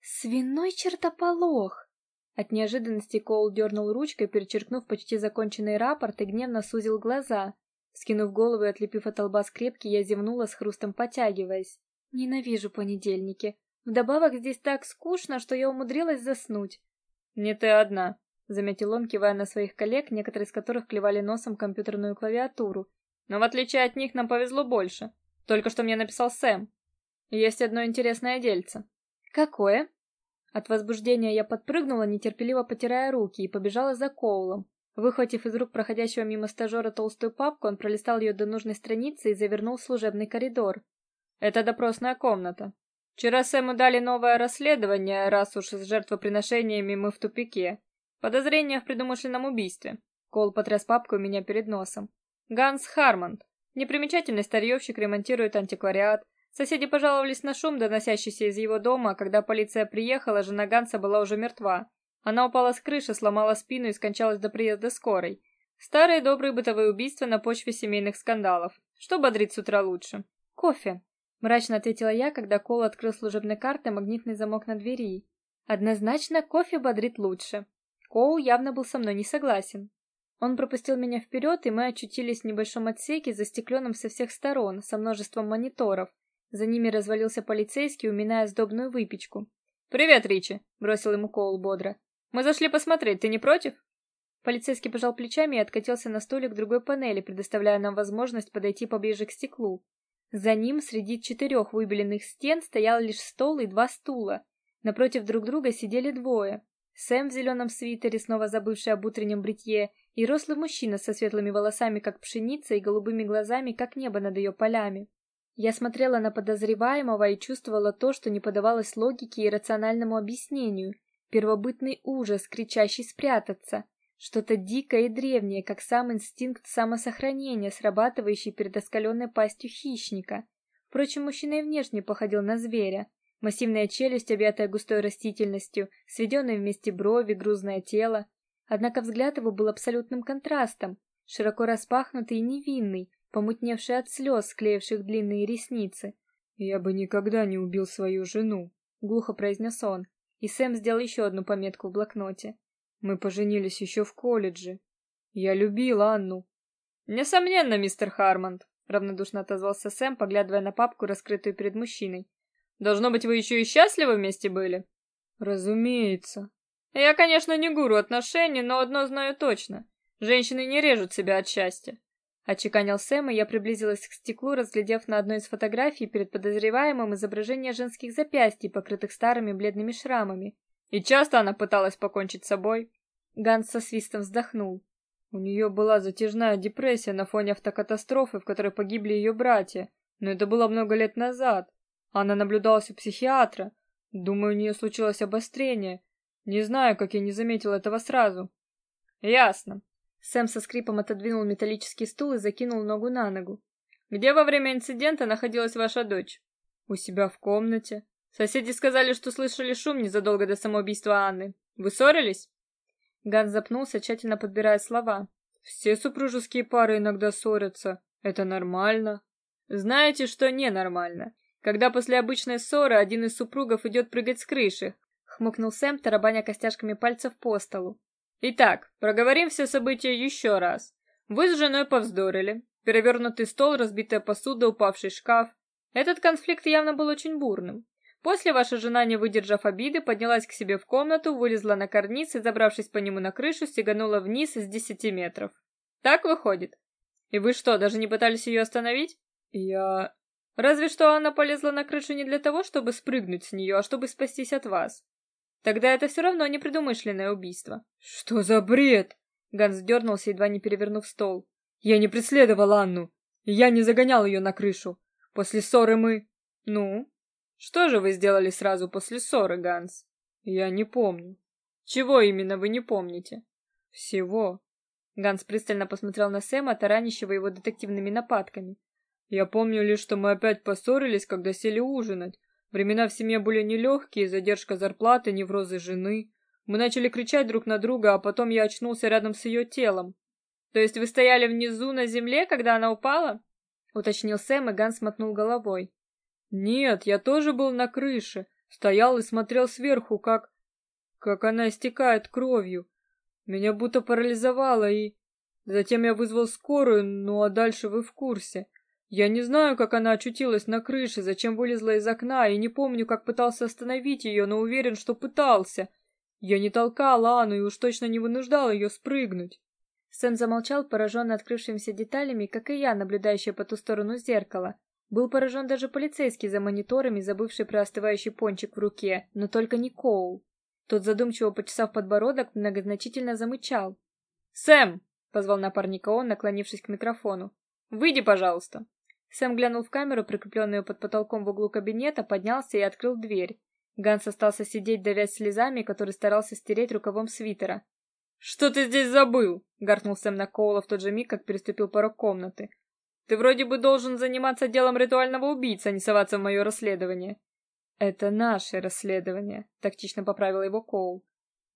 Свиной чертополох! От неожиданности Коул дернул ручкой, перечеркнув почти законченный рапорт и гневно сузил глаза. Скинув голову и отлепив от лба скрепки, я зевнула с хрустом потягиваясь. Ненавижу понедельники. Вдобавок здесь так скучно, что я умудрилась заснуть. Не ты одна, заметил он, кивая на своих коллег, некоторые из которых клевали носом компьютерную клавиатуру. Но в отличие от них нам повезло больше. Только что мне написал Сэм. Есть одно интересное дельце. Какое? От возбуждения я подпрыгнула, нетерпеливо потирая руки, и побежала за Коулом. Выхватив из рук проходящего мимо стажера толстую папку, он пролистал ее до нужной страницы и завернул в служебный коридор. Это допросная комната. Вчера Сэму дали новое расследование, раз уж с жертвоприношениями мы в тупике. Подозрение в предумышленном убийстве. Кол потряс папку у меня перед носом. Ганс Хармонд. Непримечательный старьевщик ремонтирует антиквариат. Соседи пожаловались на шум, доносящийся из его дома, когда полиция приехала, жена Ганса была уже мертва. Она упала с крыши, сломала спину и скончалась до приезда скорой. Старые добрые бытовые убийства на почве семейных скандалов. Что бодрит с утра лучше? Кофе. Мрачно ответила я, когда Кол открыл служебной картой магнитный замок на двери. Однозначно, кофе бодрит лучше. Коул явно был со мной не согласен. Он пропустил меня вперед, и мы очутились в небольшом отсеке, застекленном со всех сторон, со множеством мониторов. За ними развалился полицейский, уминая сдобную выпечку. «Привет, Ричи!» — бросил ему Коул бодро. «Мы зашли посмотреть, ты не против?» Полицейский пожал плечами и откатился на столик другой панели, предоставляя нам возможность подойти поближе к стеклу. За ним среди четырех выбеленных стен стоял лишь стол и два стула. Напротив друг друга сидели двое. Сэм в зеленом свитере, снова забывший об утреннем бритье, и рослый мужчина со светлыми волосами, как пшеница, и голубыми глазами, как небо над ее полями. Я смотрела на подозреваемого и чувствовала то, что не поддавалось логике и рациональному объяснению. Первобытный ужас, кричащий спрятаться. Что-то дикое и древнее, как сам инстинкт самосохранения, срабатывающий перед оскаленной пастью хищника. Впрочем, мужчина и внешне походил на зверя. Массивная челюсть, объятая густой растительностью, сведенные вместе брови, грузное тело. Однако взгляд его был абсолютным контрастом, широко распахнутый и невинный, помутневший от слез, склеивших длинные ресницы. «Я бы никогда не убил свою жену», — глухо произнес он, и Сэм сделал еще одну пометку в блокноте. Мы поженились еще в колледже. Я любил Анну. Несомненно, мистер Хармонд, равнодушно отозвался Сэм, поглядывая на папку, раскрытую перед мужчиной. Должно быть, вы еще и счастливы вместе были? Разумеется. Я, конечно, не гуру отношений, но одно знаю точно. Женщины не режут себя от счастья. Отчеканил Сэм, и я приблизилась к стеклу, разглядев на одной из фотографий перед подозреваемым изображение женских запястий, покрытых старыми бледными шрамами. И часто она пыталась покончить с собой. Ганс со свистом вздохнул. У нее была затяжная депрессия на фоне автокатастрофы, в которой погибли ее братья, но это было много лет назад. Она наблюдалась у психиатра. Думаю, у нее случилось обострение. Не знаю, как я не заметил этого сразу. Ясно. Сэм со скрипом отодвинул металлический стул и закинул ногу на ногу. Где во время инцидента находилась ваша дочь? У себя в комнате. Соседи сказали, что слышали шум незадолго до самоубийства Анны. Вы ссорились? Ганс запнулся, тщательно подбирая слова. Все супружеские пары иногда ссорятся. Это нормально. Знаете, что ненормально? Когда после обычной ссоры один из супругов идет прыгать с крыши, хмыкнул Сэм, тарабаня костяшками пальцев по столу. Итак, проговорим все события еще раз. Вы с женой повздорили. Перевернутый стол, разбитая посуда, упавший шкаф. Этот конфликт явно был очень бурным. После ваша жена, не выдержав обиды, поднялась к себе в комнату, вылезла на карниз и, забравшись по нему на крышу, стеганула вниз с десяти метров. Так выходит? И вы что, даже не пытались ее остановить? Я... Разве что она полезла на крышу не для того, чтобы спрыгнуть с нее, а чтобы спастись от вас. Тогда это все равно непредумышленное убийство. Что за бред? Ганс дернулся, едва не перевернув стол. Я не преследовал Анну. Я не загонял ее на крышу. После ссоры мы... Ну? Что же вы сделали сразу после ссоры, Ганс? Я не помню. Чего именно вы не помните? Всего. Ганс пристально посмотрел на Сэма, таранящего его детективными нападками. Я помню лишь, что мы опять поссорились, когда сели ужинать. Времена в семье были нелегкие, задержка зарплаты, неврозы жены. Мы начали кричать друг на друга, а потом я очнулся рядом с ее телом. То есть вы стояли внизу на земле, когда она упала? уточнил Сэм, и Ганс мотнул головой. Нет, я тоже был на крыше. Стоял и смотрел сверху, как... как она истекает кровью. Меня будто парализовало и... Затем я вызвал скорую, ну а дальше вы в курсе. Я не знаю, как она очутилась на крыше, зачем вылезла из окна, и не помню, как пытался остановить ее, но уверен, что пытался. Я не толкал Анну и уж точно не вынуждал ее спрыгнуть. Сэм замолчал, пораженный открывшимися деталями, как и я, наблюдающая по ту сторону зеркала. Был поражен даже полицейский за мониторами, забывший про остывающий пончик в руке, но только не Коул. Тот, задумчиво почесав подбородок, многозначительно замычал. «Сэм!» — позвал напарника он, наклонившись к микрофону. «Выйди, пожалуйста!» Сэм глянул в камеру, прикрепленную под потолком в углу кабинета, поднялся и открыл дверь. Ганс остался сидеть, давясь слезами, который старался стереть рукавом свитера. «Что ты здесь забыл?» — гаркнул Сэм на Коула в тот же миг, как переступил порог комнаты. «Ты вроде бы должен заниматься делом ритуального убийцы, а не соваться в мое расследование». «Это наше расследование», — тактично поправил его Коул.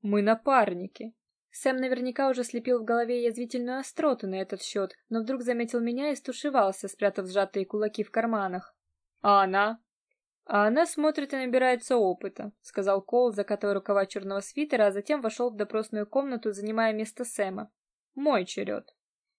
«Мы напарники». Сэм наверняка уже слепил в голове язвительную остроту на этот счет, но вдруг заметил меня и стушевался, спрятав сжатые кулаки в карманах. «А она?» «А она смотрит и набирается опыта», — сказал Коул, закатывая рукава черного свитера, а затем вошел в допросную комнату, занимая место Сэма. «Мой черед».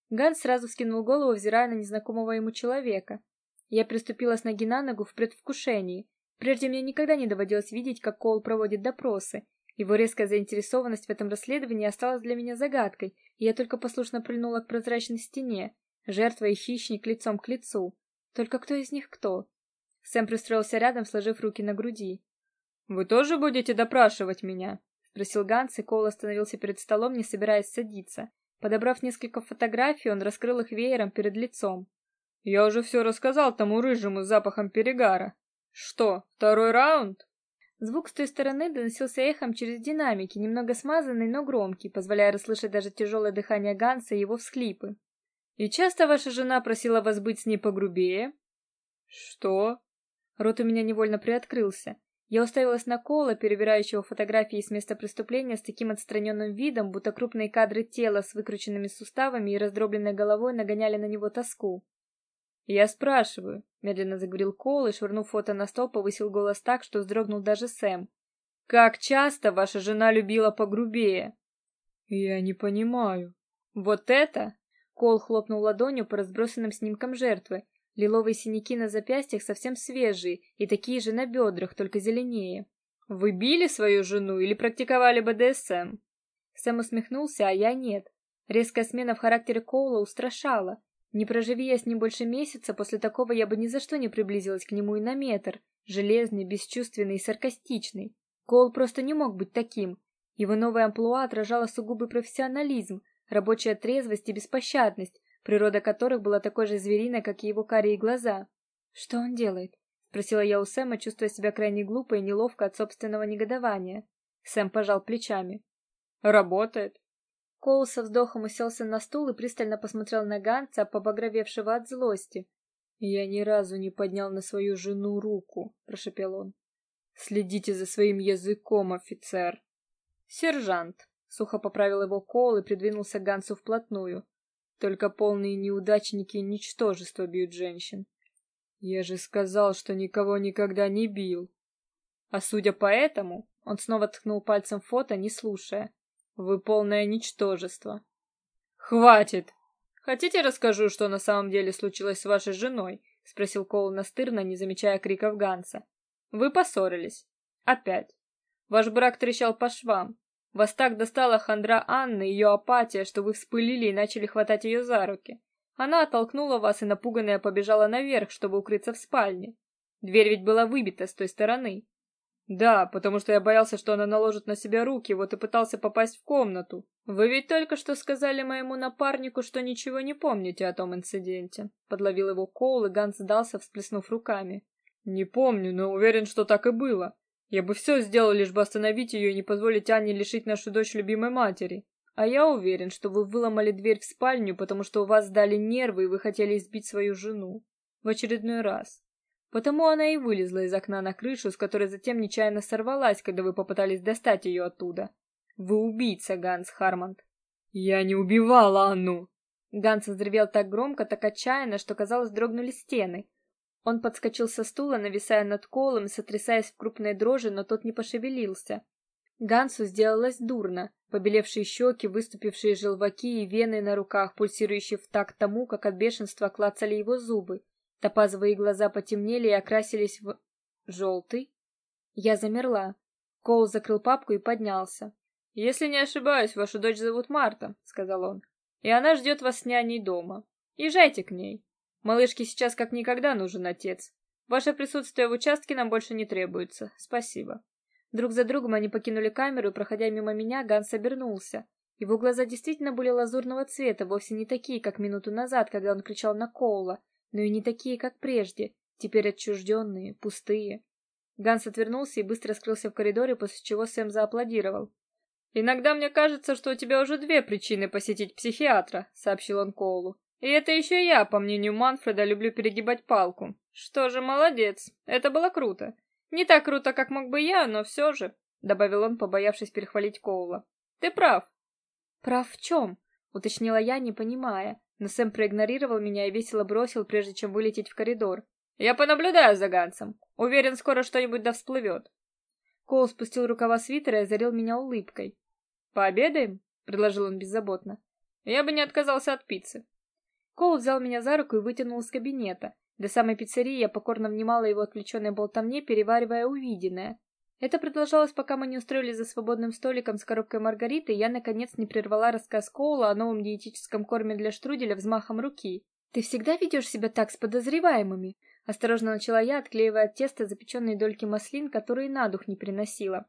Ганс сразу скинул голову, взирая на незнакомого ему человека. Я приступила с ноги на ногу в предвкушении. Прежде мне никогда не доводилось видеть, как Коул проводит допросы, его резкая заинтересованность в этом расследовании осталась для меня загадкой, и я только послушно прильнула к прозрачной стене, жертва и хищник лицом к лицу. Только кто из них кто? Сэм пристроился рядом, сложив руки на груди. «Вы тоже будете допрашивать меня?» — спросил Ганс, и Коул остановился перед столом, не собираясь садиться. Подобрав несколько фотографий, он раскрыл их веером перед лицом. «Я уже все рассказал тому рыжему с запахом перегара. Что, второй раунд?» Звук с той стороны доносился эхом через динамики, немного смазанный, но громкий, позволяя расслышать даже тяжелое дыхание Ганса и его всхлипы. «И часто ваша жена просила вас быть с ней погрубее?» «Что?» Рот у меня невольно приоткрылся. Я уставилась на Кола, перебирающего фотографии с места преступления с таким отстраненным видом, будто крупные кадры тела с выкрученными суставами и раздробленной головой нагоняли на него тоску. «Я спрашиваю», — медленно заговорил Кол и, швырнув фото на стол, повысил голос так, что вздрогнул даже Сэм. «Как часто ваша жена любила погрубее?» «Я не понимаю». «Вот это?» Кол хлопнул ладонью по разбросанным снимкам жертвы. Лиловые синяки на запястьях совсем свежие, и такие же на бедрах, только зеленее. «Вы били свою жену или практиковали БДСМ?» Сэм усмехнулся, а я нет. Резкая смена в характере Коула устрашала. Не проживи я с ним больше месяца, после такого я бы ни за что не приблизилась к нему и на метр. Железный, бесчувственный и саркастичный. Коул просто не мог быть таким. Его новая амплуа отражала сугубый профессионализм, рабочая трезвость и беспощадность, природа которых была такой же звериной, как и его карие глаза. «Что он делает?» — спросила я у Сэма, чувствуя себя крайне глупо и неловко от собственного негодования. Сэм пожал плечами. «Работает. Коул со вздохом уселся на стул и пристально посмотрел на Ганца, побагровевшего от злости. «Я ни разу не поднял на свою жену руку», — прошепел он. «Следите за своим языком, офицер!» «Сержант!» — сухо поправил его Коул и придвинулся к Гансу вплотную. «Только полные неудачники и ничтожество бьют женщин. Я же сказал, что никого никогда не бил. А судя по этому, он снова ткнул пальцем фото, не слушая. Вы полное ничтожество. Хватит. Хотите расскажу, что на самом деле случилось с вашей женой? спросил Коул настырно, не замечая криков Ганса. Вы поссорились. Опять. Ваш брак трещал по швам. Вас так достала хандра Анны ее апатия, что вы вспылили и начали хватать ее за руки. Она оттолкнула вас и напуганная побежала наверх, чтобы укрыться в спальне. Дверь ведь была выбита с той стороны. Да, потому что я боялся, что она наложит на себя руки, вот и пытался попасть в комнату. Вы ведь только что сказали моему напарнику, что ничего не помните о том инциденте. Подловил его Коул, и Ганс сдался, всплеснув руками. Не помню, но уверен, что так и было. Я бы все сделал, лишь бы остановить ее и не позволить Анне лишить нашу дочь любимой матери. А я уверен, что вы выломали дверь в спальню, потому что у вас сдали нервы, и вы хотели избить свою жену. В очередной раз. Потому она и вылезла из окна на крышу, с которой затем нечаянно сорвалась, когда вы попытались достать ее оттуда. Вы убийца, Ганс Хармонд. Я не убивала Анну. Ганс взревел так громко, так отчаянно, что казалось, дрогнули стены. Он подскочил со стула, нависая над Колом, сотрясаясь в крупной дрожи, но тот не пошевелился. Гансу сделалось дурно. Побелевшие щеки, выступившие желваки и вены на руках, пульсирующие в такт тому, как от бешенства клацали его зубы. Топазовые глаза потемнели и окрасились в... желтый. Я замерла. Кол закрыл папку и поднялся. «Если не ошибаюсь, вашу дочь зовут Марта», — сказал он. «И она ждет вас с няней дома. Езжайте к ней. Малышке сейчас как никогда нужен отец. Ваше присутствие в участке нам больше не требуется. Спасибо. Друг за другом они покинули камеру, и, проходя мимо меня, Ганс обернулся. Его глаза действительно были лазурного цвета, вовсе не такие, как минуту назад, когда он кричал на Коула, но и не такие, как прежде, теперь отчужденные, пустые. Ганс отвернулся и быстро скрылся в коридоре, после чего Сэм зааплодировал. «Иногда мне кажется, что у тебя уже две причины посетить психиатра», — сообщил он Коулу. И это еще я, по мнению Манфреда, люблю перегибать палку. Что же, молодец. Это было круто. Не так круто, как мог бы я, но все же, добавил он, побоявшись перехвалить Коула. Ты прав. Прав в чем? уточнила я, не понимая. Но Сэм проигнорировал меня и весело бросил, прежде чем вылететь в коридор. Я понаблюдаю за Гансом. Уверен, скоро что-нибудь да всплывет. Коул спустил рукава свитера и озарил меня улыбкой. «Пообедаем?» — предложил он беззаботно. «Я бы не отказался от пиццы». Коул взял меня за руку и вытянул из кабинета. До самой пиццерии я покорно внимала его отвлеченной болтовне, переваривая увиденное. Это продолжалось, пока мы не устроились за свободным столиком с коробкой маргариты, и я, наконец, не прервала рассказ Коула о новом диетическом корме для штруделя взмахом руки. «Ты всегда ведешь себя так с подозреваемыми?» Осторожно начала я, отклеивая от теста запеченные дольки маслин, которые на дух не приносила.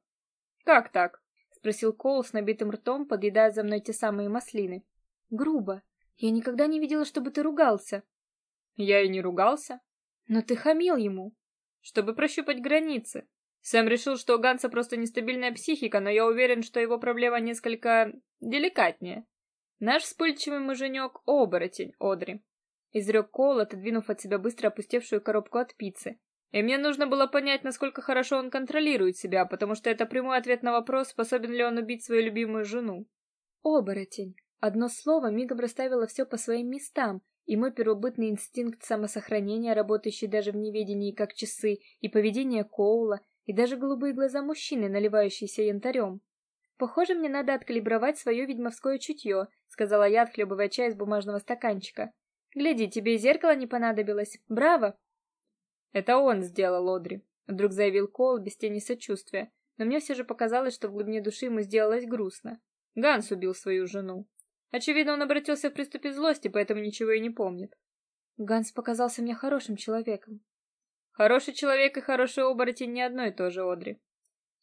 «Как так?» — спросил Коул с набитым ртом, подъедая за мной те самые маслины. «Грубо. Я никогда не видела, чтобы ты ругался. Я и не ругался. Но ты хамил ему. Чтобы прощупать границы. Сэм решил, что у Ганса просто нестабильная психика, но я уверен, что его проблема несколько деликатнее. Наш вспыльчивый муженек — оборотень, Одри. Изрек Кол, отодвинув от себя быстро опустевшую коробку от пиццы. И мне нужно было понять, насколько хорошо он контролирует себя, потому что это прямой ответ на вопрос, способен ли он убить свою любимую жену. Оборотень. Одно слово мигом расставило все по своим местам, и мой первобытный инстинкт самосохранения, работающий даже в неведении как часы, и поведение Коула, и даже голубые глаза мужчины, наливающиеся янтарем. «Похоже, мне надо откалибровать свое ведьмовское чутье», — сказала я, отхлебывая чай из бумажного стаканчика. «Гляди, тебе и зеркало не понадобилось. Браво!» «Это он сделал, Одри», — вдруг заявил Коул без тени сочувствия, но мне все же показалось, что в глубине души ему сделалось грустно. Ганс убил свою жену. Очевидно, он обратился в приступе злости, поэтому ничего и не помнит. Ганс показался мне хорошим человеком. Хороший человек и хороший оборотень не одно и то же, Одри.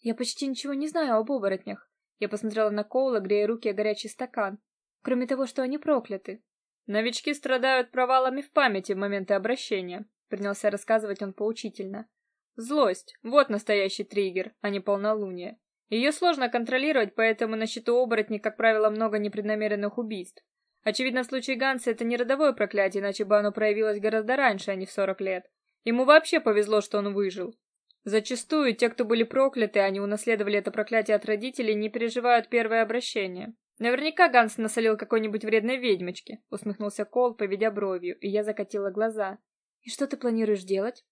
Я почти ничего не знаю об оборотнях. Я посмотрела на Коула, грея руки о горячий стакан. Кроме того, что они прокляты. Новички страдают провалами в памяти в моменты обращения, принялся рассказывать он поучительно. Злость — вот настоящий триггер, а не полнолуние. Ее сложно контролировать, поэтому на счету оборотней, как правило, много непреднамеренных убийств. Очевидно, в случае Ганса это не родовое проклятие, иначе бы оно проявилось гораздо раньше, а не в 40 лет. Ему вообще повезло, что он выжил. Зачастую те, кто были прокляты, они унаследовали это проклятие от родителей, не переживают первое обращение. Наверняка Ганс насолил какой-нибудь вредной ведьмочке, усмехнулся Кол, поведя бровью, и я закатила глаза. И что ты планируешь делать?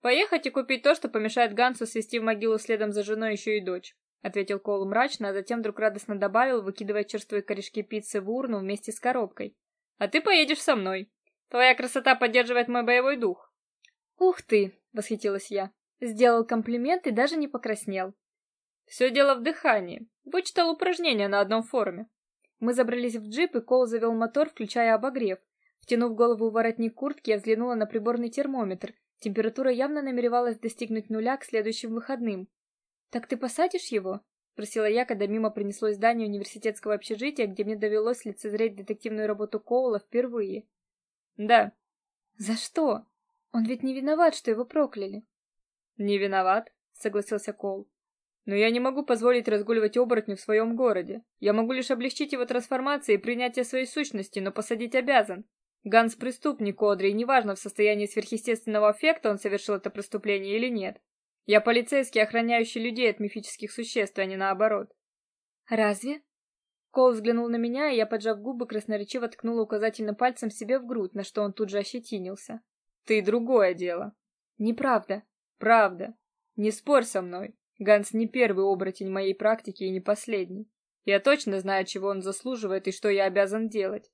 Поехать и купить то, что помешает Гансу свести в могилу следом за женой еще и дочь. — ответил Кол мрачно, а затем вдруг радостно добавил, выкидывая черствые корешки пиццы в урну вместе с коробкой. «А ты поедешь со мной. Твоя красота поддерживает мой боевой дух». «Ух ты!» — восхитилась я. Сделал комплимент и даже не покраснел. «Все дело в дыхании. Вычитал упражнения на одном форуме». Мы забрались в джип, и Кол завел мотор, включая обогрев. Втянув голову в воротник куртки, я взглянула на приборный термометр. Температура явно намеревалась достигнуть нуля к следующим выходным. «Так ты посадишь его?» — спросила я, когда мимо принеслось здание университетского общежития, где мне довелось лицезреть детективную работу Коула впервые. «Да». «За что? Он ведь не виноват, что его прокляли». «Не виноват», — согласился Коул. «Но я не могу позволить разгуливать оборотню в своем городе. Я могу лишь облегчить его трансформации и принятие своей сущности, но посадить обязан. Ганс преступник, Одри, и неважно, в состоянии сверхъестественного аффекта он совершил это преступление или нет. Я полицейский, охраняющий людей от мифических существ, а не наоборот. Разве? Кол взглянул на меня, и я, поджав губы, красноречиво ткнула указательным пальцем себе в грудь, на что он тут же ощетинился. Ты другое дело. Неправда. Правда. Не спорь со мной. Ганс не первый оборотень моей практики и не последний. Я точно знаю, чего он заслуживает и что я обязан делать.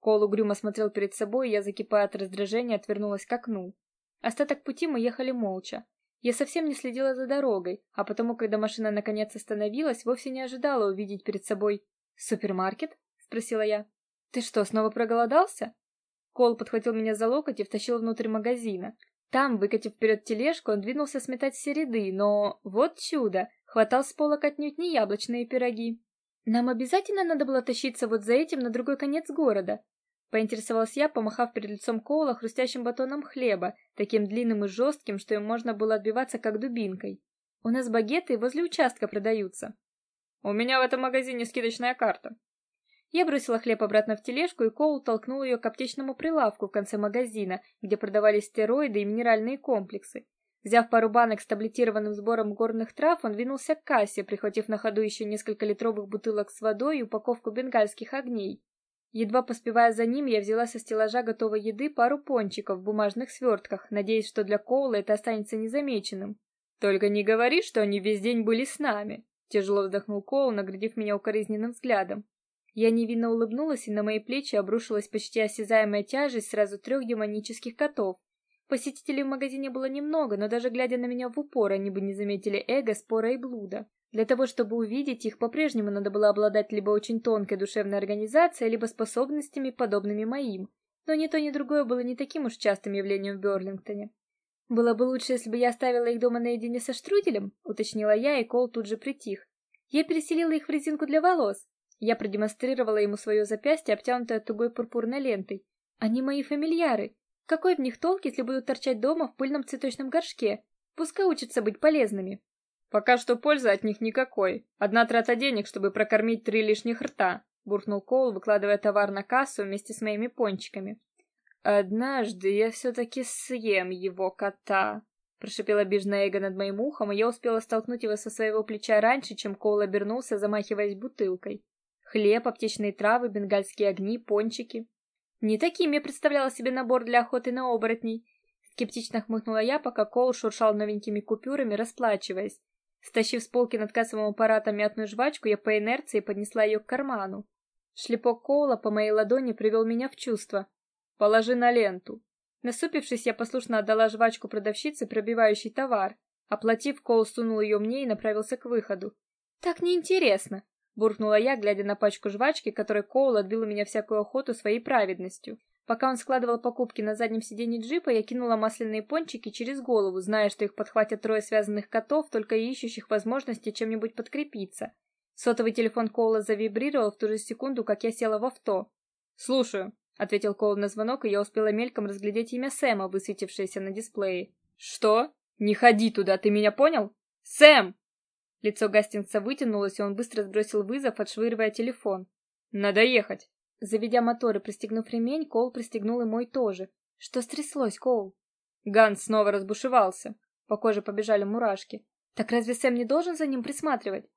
Кол угрюмо смотрел перед собой, и я, закипая от раздражения, отвернулась к окну. Остаток пути мы ехали молча. Я совсем не следила за дорогой, а потому, когда машина наконец остановилась, вовсе не ожидала увидеть перед собой супермаркет, спросила я. Ты что, снова проголодался? Кол подхватил меня за локоть и втащил внутрь магазина. Там, выкатив вперед тележку, он двинулся сметать все ряды, но вот чудо, хватал с полок отнюдь не яблочные пироги. Нам обязательно надо было тащиться вот за этим на другой конец города. Поинтересовалась я, помахав перед лицом Коула хрустящим батоном хлеба, таким длинным и жестким, что им можно было отбиваться как дубинкой. У нас багеты возле участка продаются. У меня в этом магазине скидочная карта. Я бросила хлеб обратно в тележку, и Коул толкнул ее к аптечному прилавку в конце магазина, где продавались стероиды и минеральные комплексы. Взяв пару банок с таблетированным сбором горных трав, он двинулся к кассе, прихватив на ходу еще несколько литровых бутылок с водой и упаковку бенгальских огней. Едва поспевая за ним, я взяла со стеллажа готовой еды пару пончиков в бумажных свертках, надеясь, что для Коула это останется незамеченным. «Только не говори, что они весь день были с нами!» Тяжело вздохнул Коул, наградив меня укоризненным взглядом. Я невинно улыбнулась, и на мои плечи обрушилась почти осязаемая тяжесть сразу трех демонических котов. Посетителей в магазине было немного, но даже глядя на меня в упор, они бы не заметили эго, спора и блуда. Для того, чтобы увидеть их, по-прежнему надо было обладать либо очень тонкой душевной организацией, либо способностями, подобными моим. Но ни то, ни другое было не таким уж частым явлением в Берлингтоне. «Было бы лучше, если бы я оставила их дома наедине со штруделем», — уточнила я, и Кол тут же притих. «Я переселила их в резинку для волос». Я продемонстрировала ему свое запястье, обтянутое тугой пурпурной лентой. «Они мои фамильяры. Какой в них толк, если будут торчать дома в пыльном цветочном горшке? Пускай учатся быть полезными. Пока что пользы от них никакой. Одна трата денег, чтобы прокормить три лишних рта, буркнул Коул, выкладывая товар на кассу вместе с моими пончиками. Однажды я все-таки съем его кота, прошипела обиженная Эйга над моим ухом, и я успела столкнуть его со своего плеча раньше, чем Коул обернулся, замахиваясь бутылкой. Хлеб, аптечные травы, бенгальские огни, пончики. Не таким я представляла себе набор для охоты на оборотней. Скептично хмыкнула я, пока Коул шуршал новенькими купюрами, расплачиваясь. Стащив с полки над кассовым аппаратом мятную жвачку, я по инерции поднесла ее к карману. Шлепок Коула по моей ладони привел меня в чувство. «Положи на ленту». Насупившись, я послушно отдала жвачку продавщице, пробивающей товар. Оплатив, Коул сунул ее мне и направился к выходу. «Так неинтересно буркнула я, глядя на пачку жвачки, которой Коул отбил у меня всякую охоту своей праведностью. Пока он складывал покупки на заднем сиденье джипа, я кинула масляные пончики через голову, зная, что их подхватят трое связанных котов, только ищущих возможности чем-нибудь подкрепиться. Сотовый телефон Коула завибрировал в ту же секунду, как я села в авто. "Слушаю", ответил Коул на звонок, и я успела мельком разглядеть имя Сэма, высветившееся на дисплее. "Что? Не ходи туда, ты меня понял? Сэм!" Лицо Гастингса вытянулось, и он быстро сбросил вызов, отшвыривая телефон. «Надо ехать!» Заведя мотор и пристегнув ремень, Коул пристегнул и мой тоже. «Что стряслось, Коул?» Ганс снова разбушевался. По коже побежали мурашки. «Так разве Сэм не должен за ним присматривать?»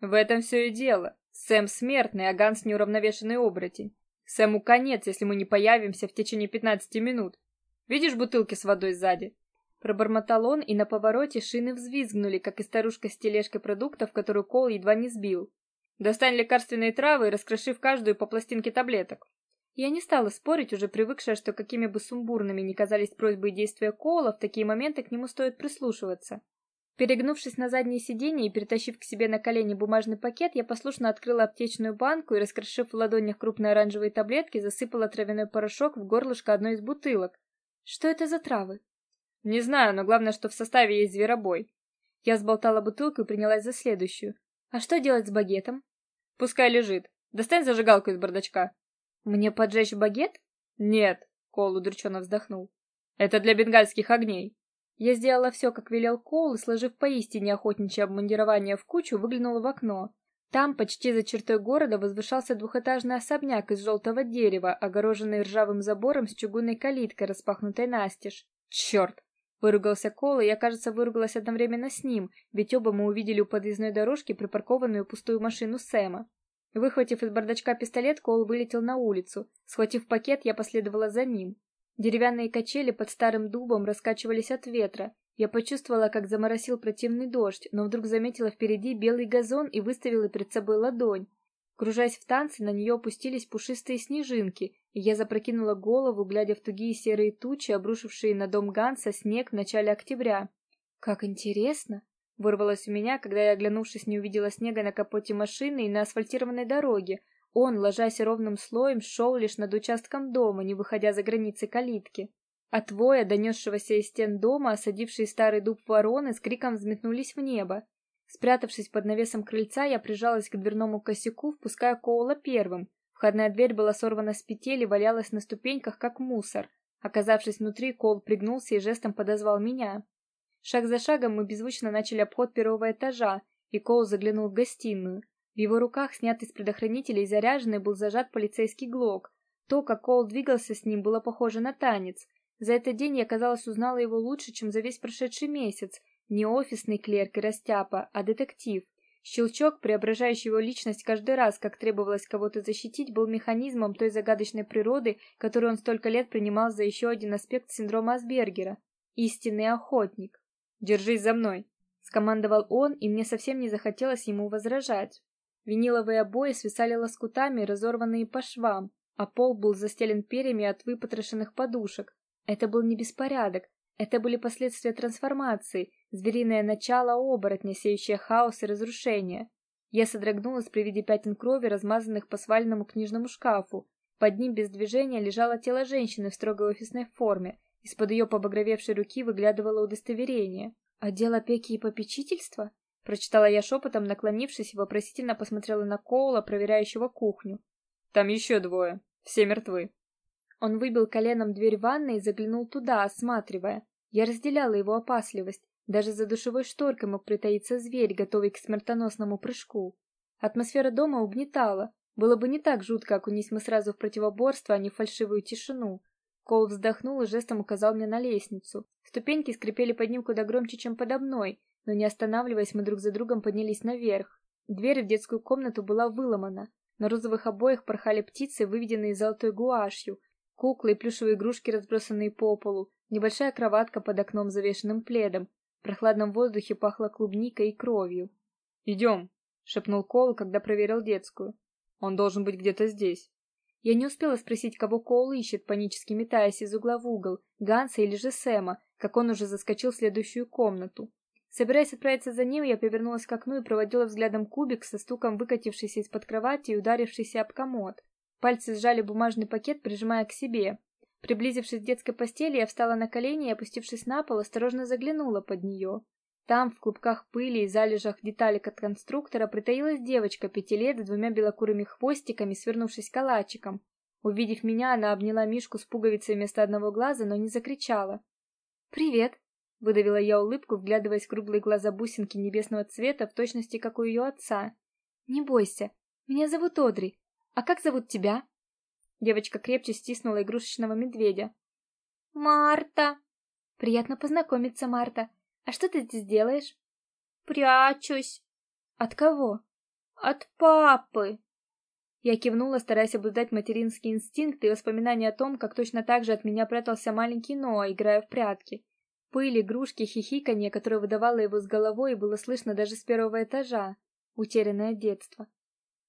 «В этом все и дело. Сэм смертный, а Ганс неуравновешенный оборотень. Сэму конец, если мы не появимся в течение пятнадцати минут. Видишь бутылки с водой сзади? Пробормотал он, и на повороте шины взвизгнули, как и старушка с тележкой продуктов, которую Кол едва не сбил. Достань лекарственные травы, раскрошив каждую по пластинке таблеток. Я не стала спорить, уже привыкшая, что какими бы сумбурными ни казались просьбы и действия Кола, в такие моменты к нему стоит прислушиваться. Перегнувшись на заднее сиденье и перетащив к себе на колени бумажный пакет, я послушно открыла аптечную банку и, раскрошив в ладонях крупные оранжевые таблетки, засыпала травяной порошок в горлышко одной из бутылок. Что это за травы? Не знаю, но главное, что в составе есть зверобой. Я сболтала бутылку и принялась за следующую. А что делать с багетом? Пускай лежит. Достань зажигалку из бардачка. Мне поджечь багет? Нет, Кол удрученно вздохнул. Это для бенгальских огней. Я сделала все, как велел Кол, и, сложив поистине охотничье обмундирование в кучу, выглянула в окно. Там, почти за чертой города, возвышался двухэтажный особняк из желтого дерева, огороженный ржавым забором с чугунной калиткой, распахнутой настежь. Черт! Выругался Кола, я, кажется, выругалась одновременно с ним, ведь оба мы увидели у подъездной дорожки припаркованную пустую машину Сэма. Выхватив из бардачка пистолет, Кол вылетел на улицу. Схватив пакет, я последовала за ним. Деревянные качели под старым дубом раскачивались от ветра. Я почувствовала, как заморосил противный дождь, но вдруг заметила впереди белый газон и выставила перед собой ладонь. Кружась в танце, на нее опустились пушистые снежинки, и я запрокинула голову, глядя в тугие серые тучи, обрушившие на дом Ганса снег в начале октября. Как интересно, вырвалось у меня, когда я, оглянувшись, не увидела снега на капоте машины и на асфальтированной дороге. Он, ложась ровным слоем, шел лишь над участком дома, не выходя за границы калитки. От воя, донесшегося из стен дома, осадившие старый дуб вороны с криком взметнулись в небо. Спрятавшись под навесом крыльца, я прижалась к дверному косяку, впуская Коула первым. Входная дверь была сорвана с петель и валялась на ступеньках, как мусор. Оказавшись внутри, Коул пригнулся и жестом подозвал меня. Шаг за шагом мы беззвучно начали обход первого этажа, и Коул заглянул в гостиную. В его руках, снятый с предохранителя и заряженный, был зажат полицейский глок. То, как Коул двигался с ним, было похоже на танец. За этот день я, казалось, узнала его лучше, чем за весь прошедший месяц, не офисный клерк и растяпа, а детектив. Щелчок, преображающий его личность каждый раз, как требовалось кого-то защитить, был механизмом той загадочной природы, которую он столько лет принимал за еще один аспект синдрома Асбергера. Истинный охотник. «Держись за мной!» — скомандовал он, и мне совсем не захотелось ему возражать. Виниловые обои свисали лоскутами, разорванные по швам, а пол был застелен перьями от выпотрошенных подушек. Это был не беспорядок, это были последствия трансформации, звериное начало оборотня, сеющее хаос и разрушение. Я содрогнулась при виде пятен крови, размазанных по свальному книжному шкафу. Под ним без движения лежало тело женщины в строгой офисной форме. Из-под ее побагровевшей руки выглядывало удостоверение. «Отдел опеки и попечительства?» Прочитала я шепотом, наклонившись и вопросительно посмотрела на Коула, проверяющего кухню. «Там еще двое. Все мертвы». Он выбил коленом дверь ванной и заглянул туда, осматривая. Я разделяла его опасливость. Даже за душевой шторкой мог притаиться зверь, готовый к смертоносному прыжку. Атмосфера дома угнетала. Было бы не так жутко, окунись мы сразу в противоборство, а не в фальшивую тишину. Кол вздохнул и жестом указал мне на лестницу. Ступеньки скрипели под ним куда громче, чем подо мной, но не останавливаясь, мы друг за другом поднялись наверх. Дверь в детскую комнату была выломана. На розовых обоях порхали птицы, выведенные золотой гуашью, Куклы и плюшевые игрушки, разбросанные по полу, небольшая кроватка под окном, завешенным пледом. Прохладном воздухе пахло клубникой и кровью. «Идем», — шепнул Кол, когда проверил детскую. «Он должен быть где-то здесь». Я не успела спросить, кого Коул ищет, панически метаясь из угла в угол, Ганса или же Сэма, как он уже заскочил в следующую комнату. Собираясь отправиться за ним, я повернулась к окну и проводила взглядом кубик со стуком выкатившийся из-под кровати и ударившийся об комод. Пальцы сжали бумажный пакет, прижимая к себе. Приблизившись к детской постели, я встала на колени и, опустившись на пол, осторожно заглянула под нее. Там, в клубках пыли и залежах деталек от конструктора, притаилась девочка пяти лет с двумя белокурыми хвостиками, свернувшись калачиком. Увидев меня, она обняла Мишку с пуговицей вместо одного глаза, но не закричала. «Привет!» — выдавила я улыбку, вглядываясь в круглые глаза бусинки небесного цвета, в точности как у ее отца. «Не бойся, меня зовут Одри. А как зовут тебя? Девочка крепче стиснула игрушечного медведя. Марта. Приятно познакомиться, Марта. А что ты здесь делаешь? Прячусь. От кого? От папы. Я кивнула, стараясь обуздать материнский инстинкт и воспоминания о том, как точно так же от меня прятался маленький Ноа, играя в прятки. Пыль, игрушки, хихиканье, которое выдавало его с головой, было слышно даже с первого этажа. Утерянное детство.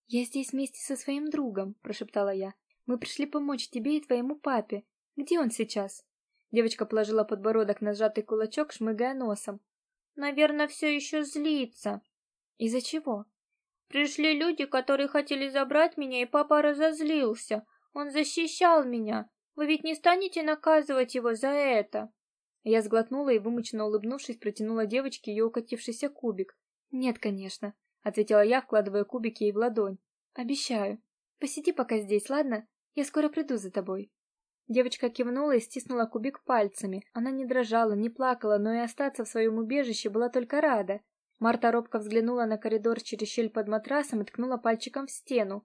«Я здесь вместе со своим другом», — прошептала я. «Мы пришли помочь тебе и твоему папе. Где он сейчас?» Девочка положила подбородок на сжатый кулачок, шмыгая носом. «Наверное, все еще злится». «Из-за чего?» «Пришли люди, которые хотели забрать меня, и папа разозлился. Он защищал меня. Вы ведь не станете наказывать его за это?» Я сглотнула и, вымученно улыбнувшись, протянула девочке ее укатившийся кубик. «Нет, конечно ответила я, вкладывая кубики ей в ладонь. Обещаю. Посиди пока здесь, ладно? Я скоро приду за тобой. Девочка кивнула и стиснула кубик пальцами. Она не дрожала, не плакала, но и остаться в своем убежище была только рада. Марта робко взглянула на коридор через щель под матрасом и ткнула пальчиком в стену.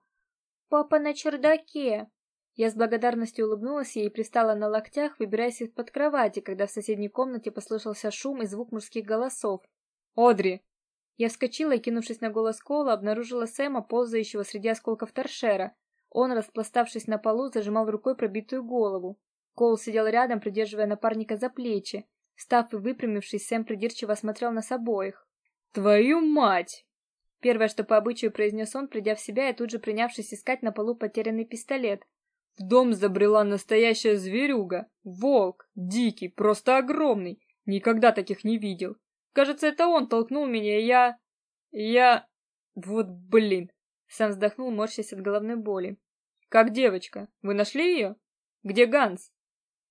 Папа на чердаке. Я с благодарностью улыбнулась ей и пристала на локтях, выбираясь из-под кровати, когда в соседней комнате послышался шум и звук мужских голосов. «Одри!» Я вскочила и, кинувшись на голос Кола, обнаружила Сэма, ползающего среди осколков торшера. Он, распластавшись на полу, зажимал рукой пробитую голову. Коул сидел рядом, придерживая напарника за плечи. Став и выпрямившись, Сэм придирчиво смотрел на обоих. «Твою мать!» Первое, что по обычаю произнес он, придя в себя и тут же принявшись искать на полу потерянный пистолет. В дом забрела настоящая зверюга. Волк. Дикий, просто огромный. Никогда таких не видел. Кажется, это он толкнул меня, и я... Я... Вот блин. Сам вздохнул, морщась от головной боли. Как девочка? Вы нашли ее? Где Ганс?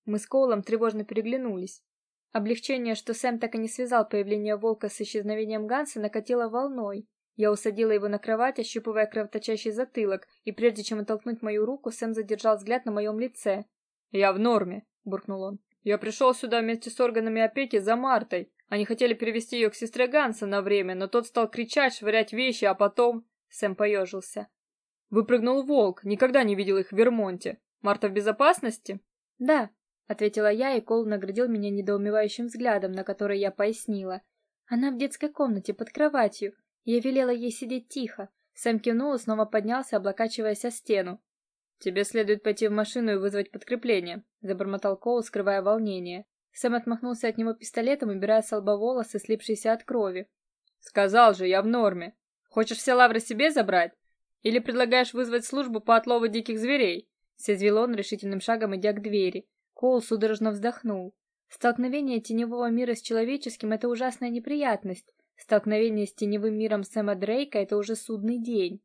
Мы с Коулом тревожно переглянулись. Облегчение, что Сэм так и не связал появление волка с исчезновением Ганса, накатило волной. Я усадила его на кровать, ощупывая кровоточащий затылок, и прежде чем оттолкнуть мою руку, Сэм задержал взгляд на моем лице. "Я в норме", буркнул он. "Я пришел сюда вместе с органами опеки за Мартой. Они хотели перевести ее к сестре Ганса на время, но тот стал кричать, швырять вещи, а потом Сэм поежился. Выпрыгнул волк. Никогда не видел их в Вермонте. Марта в безопасности? Да, ответила я, и Кол наградил меня недоумевающим взглядом, на который я пояснила. Она в детской комнате под кроватью. Я велела ей сидеть тихо. Сэм кивнул и снова поднялся, облокачиваясь о стену. Тебе следует пойти в машину и вызвать подкрепление, забормотал Коул, скрывая волнение. Сэм отмахнулся от него пистолетом, убирая с лба волосы, слипшиеся от крови. Сказал же, я в норме. Хочешь все лавры себе забрать? Или предлагаешь вызвать службу по отлову диких зверей? Созвел он решительным шагом, идя к двери. Коул судорожно вздохнул. Столкновение теневого мира с человеческим — это ужасная неприятность. Столкновение с теневым миром Сэма Дрейка — это уже судный день.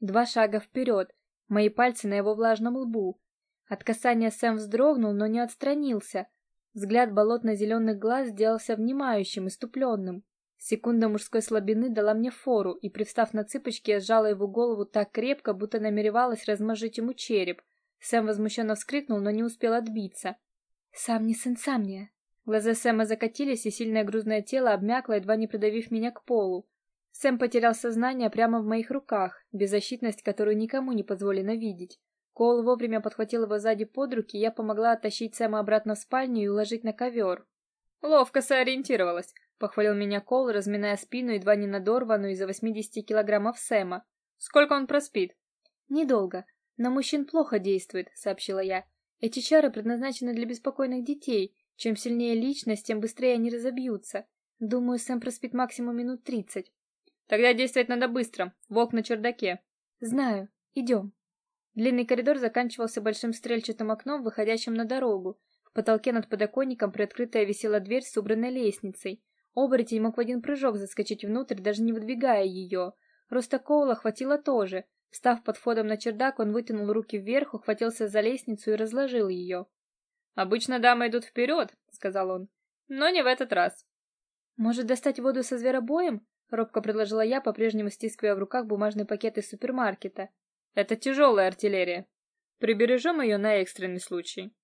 Два шага вперед, мои пальцы на его влажном лбу. От касания Сэм вздрогнул, но не отстранился. Взгляд болотно-зеленых глаз сделался внимающим, иступленным. Секунда мужской слабины дала мне фору, и, привстав на цыпочки, я сжала его голову так крепко, будто намеревалась размозжить ему череп. Сэм возмущенно вскрикнул, но не успел отбиться. «Сам не сын, сам не!» Глаза Сэма закатились, и сильное грузное тело обмякло, едва не придавив меня к полу. Сэм потерял сознание прямо в моих руках, беззащитность, которую никому не позволено видеть. Коул вовремя подхватил его сзади под руки, и я помогла оттащить Сэма обратно в спальню и уложить на ковер. Ловко сориентировалась, похвалил меня Коул, разминая спину едва не надорванную из-за 80 килограммов Сэма. Сколько он проспит? Недолго, но мужчин плохо действует, сообщила я. Эти чары предназначены для беспокойных детей. Чем сильнее личность, тем быстрее они разобьются. Думаю, Сэм проспит максимум минут тридцать. Тогда действовать надо быстро. Волк на чердаке. Знаю. Идем. Длинный коридор заканчивался большим стрельчатым окном, выходящим на дорогу. В потолке над подоконником приоткрытая висела дверь с убранной лестницей. Оборотень мог в один прыжок заскочить внутрь, даже не выдвигая ее. Роста Коула хватило тоже. Встав под входом на чердак, он вытянул руки вверх, ухватился за лестницу и разложил ее. «Обычно дамы идут вперед», — сказал он. «Но не в этот раз». «Может, достать воду со зверобоем?» — робко предложила я, по-прежнему стискивая в руках бумажный пакет из супермаркета. Это тяжелая артиллерия. Прибережем ее на экстренный случай.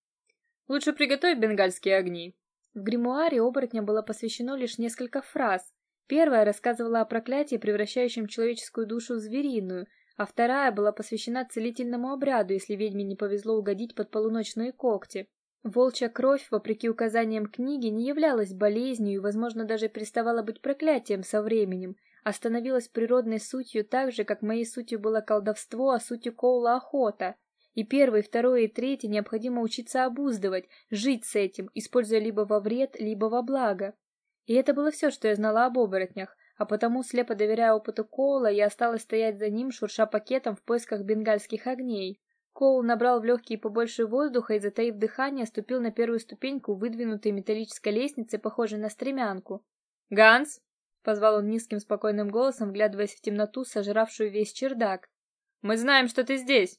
Лучше приготовь бенгальские огни. В гримуаре оборотня было посвящено лишь несколько фраз. Первая рассказывала о проклятии, превращающем человеческую душу в звериную, а вторая была посвящена целительному обряду, если ведьме не повезло угодить под полуночные когти. Волчья кровь, вопреки указаниям книги, не являлась болезнью и, возможно, даже переставала быть проклятием со временем, остановилась природной сутью так же, как моей сутью было колдовство, а сутью Коула охота. И первый, второй и третий необходимо учиться обуздывать, жить с этим, используя либо во вред, либо во благо. И это было все, что я знала об оборотнях, а потому, слепо доверяя опыту Коула, я осталась стоять за ним, шурша пакетом в поисках бенгальских огней. Коул набрал в легкие побольше воздуха и, затаив дыхание, ступил на первую ступеньку выдвинутой металлической лестницы, похожей на стремянку. «Ганс!» позвал он низким спокойным голосом, вглядываясь в темноту, сожравшую весь чердак. Мы знаем, что ты здесь.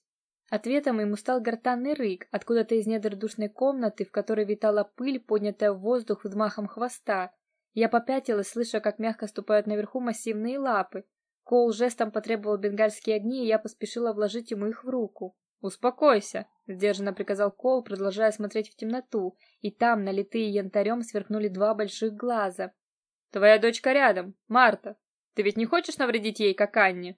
Ответом ему стал гортанный рык откуда-то из недр душной комнаты, в которой витала пыль, поднятая в воздух взмахом хвоста. Я попятилась, слыша, как мягко ступают наверху массивные лапы. Коул жестом потребовал бенгальские огни, и я поспешила вложить ему их в руку. "Успокойся", сдержанно приказал Коул, продолжая смотреть в темноту, и там, налитые янтарем, сверкнули два больших глаза. Твоя дочка рядом, Марта. Ты ведь не хочешь навредить ей, как Анне?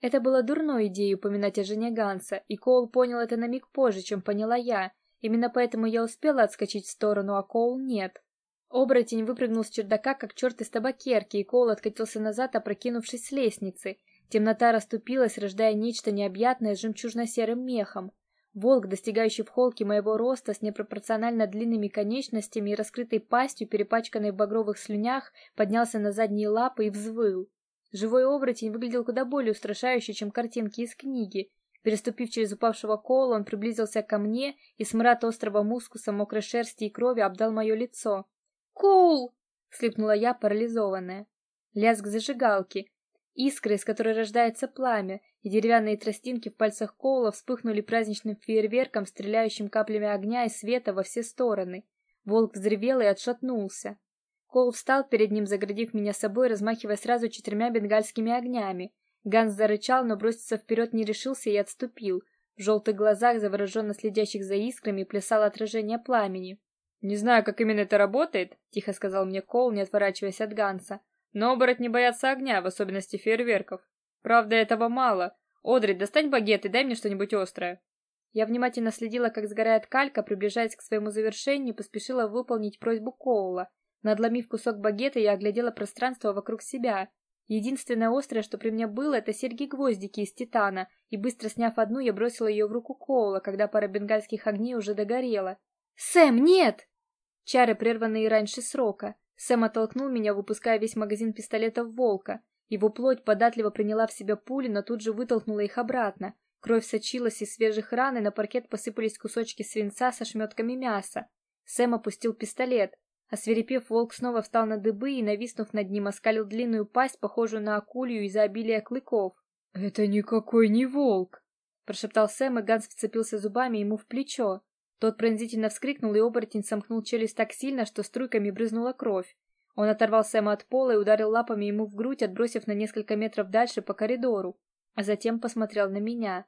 Это было дурной идеей упоминать о жене Ганса, и Коул понял это на миг позже, чем поняла я. Именно поэтому я успела отскочить в сторону, а Коул нет. Оборотень выпрыгнул с чердака, как черт из табакерки, и Коул откатился назад, опрокинувшись с лестницы. Темнота расступилась, рождая нечто необъятное с жемчужно-серым мехом. Волк, достигающий в холке моего роста с непропорционально длинными конечностями и раскрытой пастью, перепачканной в багровых слюнях, поднялся на задние лапы и взвыл. Живой оборотень выглядел куда более устрашающе, чем картинки из книги. Переступив через упавшего кола, он приблизился ко мне, и смрад острого мускуса, мокрой шерсти и крови обдал мое лицо. «Коул!» — слипнула я, парализованная. Лязг зажигалки. Искры, из которой рождается пламя, и деревянные тростинки в пальцах Коула вспыхнули праздничным фейерверком, стреляющим каплями огня и света во все стороны. Волк взревел и отшатнулся. Коул встал перед ним, заградив меня собой, размахивая сразу четырьмя бенгальскими огнями. Ганс зарычал, но броситься вперед не решился и отступил. В желтых глазах, завороженно следящих за искрами, плясало отражение пламени. «Не знаю, как именно это работает», — тихо сказал мне Коул, не отворачиваясь от Ганса. «Но оборотни боятся огня, в особенности фейерверков. Правда, этого мало. Одри, достань багет и дай мне что-нибудь острое». Я внимательно следила, как сгорает калька, приближаясь к своему завершению, поспешила выполнить просьбу Коула. Надломив кусок багета, я оглядела пространство вокруг себя. Единственное острое, что при мне было, это серьги-гвоздики из титана, и быстро сняв одну, я бросила ее в руку Коула, когда пара бенгальских огней уже догорела. «Сэм, нет!» Чары, прерванные раньше срока. Сэм оттолкнул меня, выпуская весь магазин пистолетов волка. Его плоть податливо приняла в себя пули, но тут же вытолкнула их обратно. Кровь сочилась из свежих ран, и на паркет посыпались кусочки свинца со шметками мяса. Сэм опустил пистолет. Освирепев, волк снова встал на дыбы и, нависнув над ним, оскалил длинную пасть, похожую на акулью из-за обилия клыков. «Это никакой не волк!» — прошептал Сэм, и Ганс вцепился зубами ему в плечо. Тот пронзительно вскрикнул, и оборотень сомкнул челюсть так сильно, что струйками брызнула кровь. Он оторвал Сэма от пола и ударил лапами ему в грудь, отбросив на несколько метров дальше по коридору, а затем посмотрел на меня.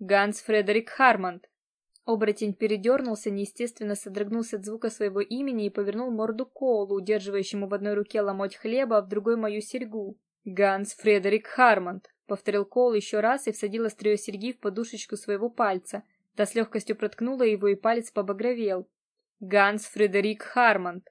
«Ганс Фредерик Хармонд!» Оборотень передернулся, неестественно содрогнулся от звука своего имени и повернул морду к Коулу, удерживающему в одной руке ломоть хлеба, а в другой мою серьгу. «Ганс Фредерик Хармонд», — повторил Коул еще раз и всадил острие серьги в подушечку своего пальца. Та с легкостью проткнула его, и палец побагровел. «Ганс Фредерик Хармонд».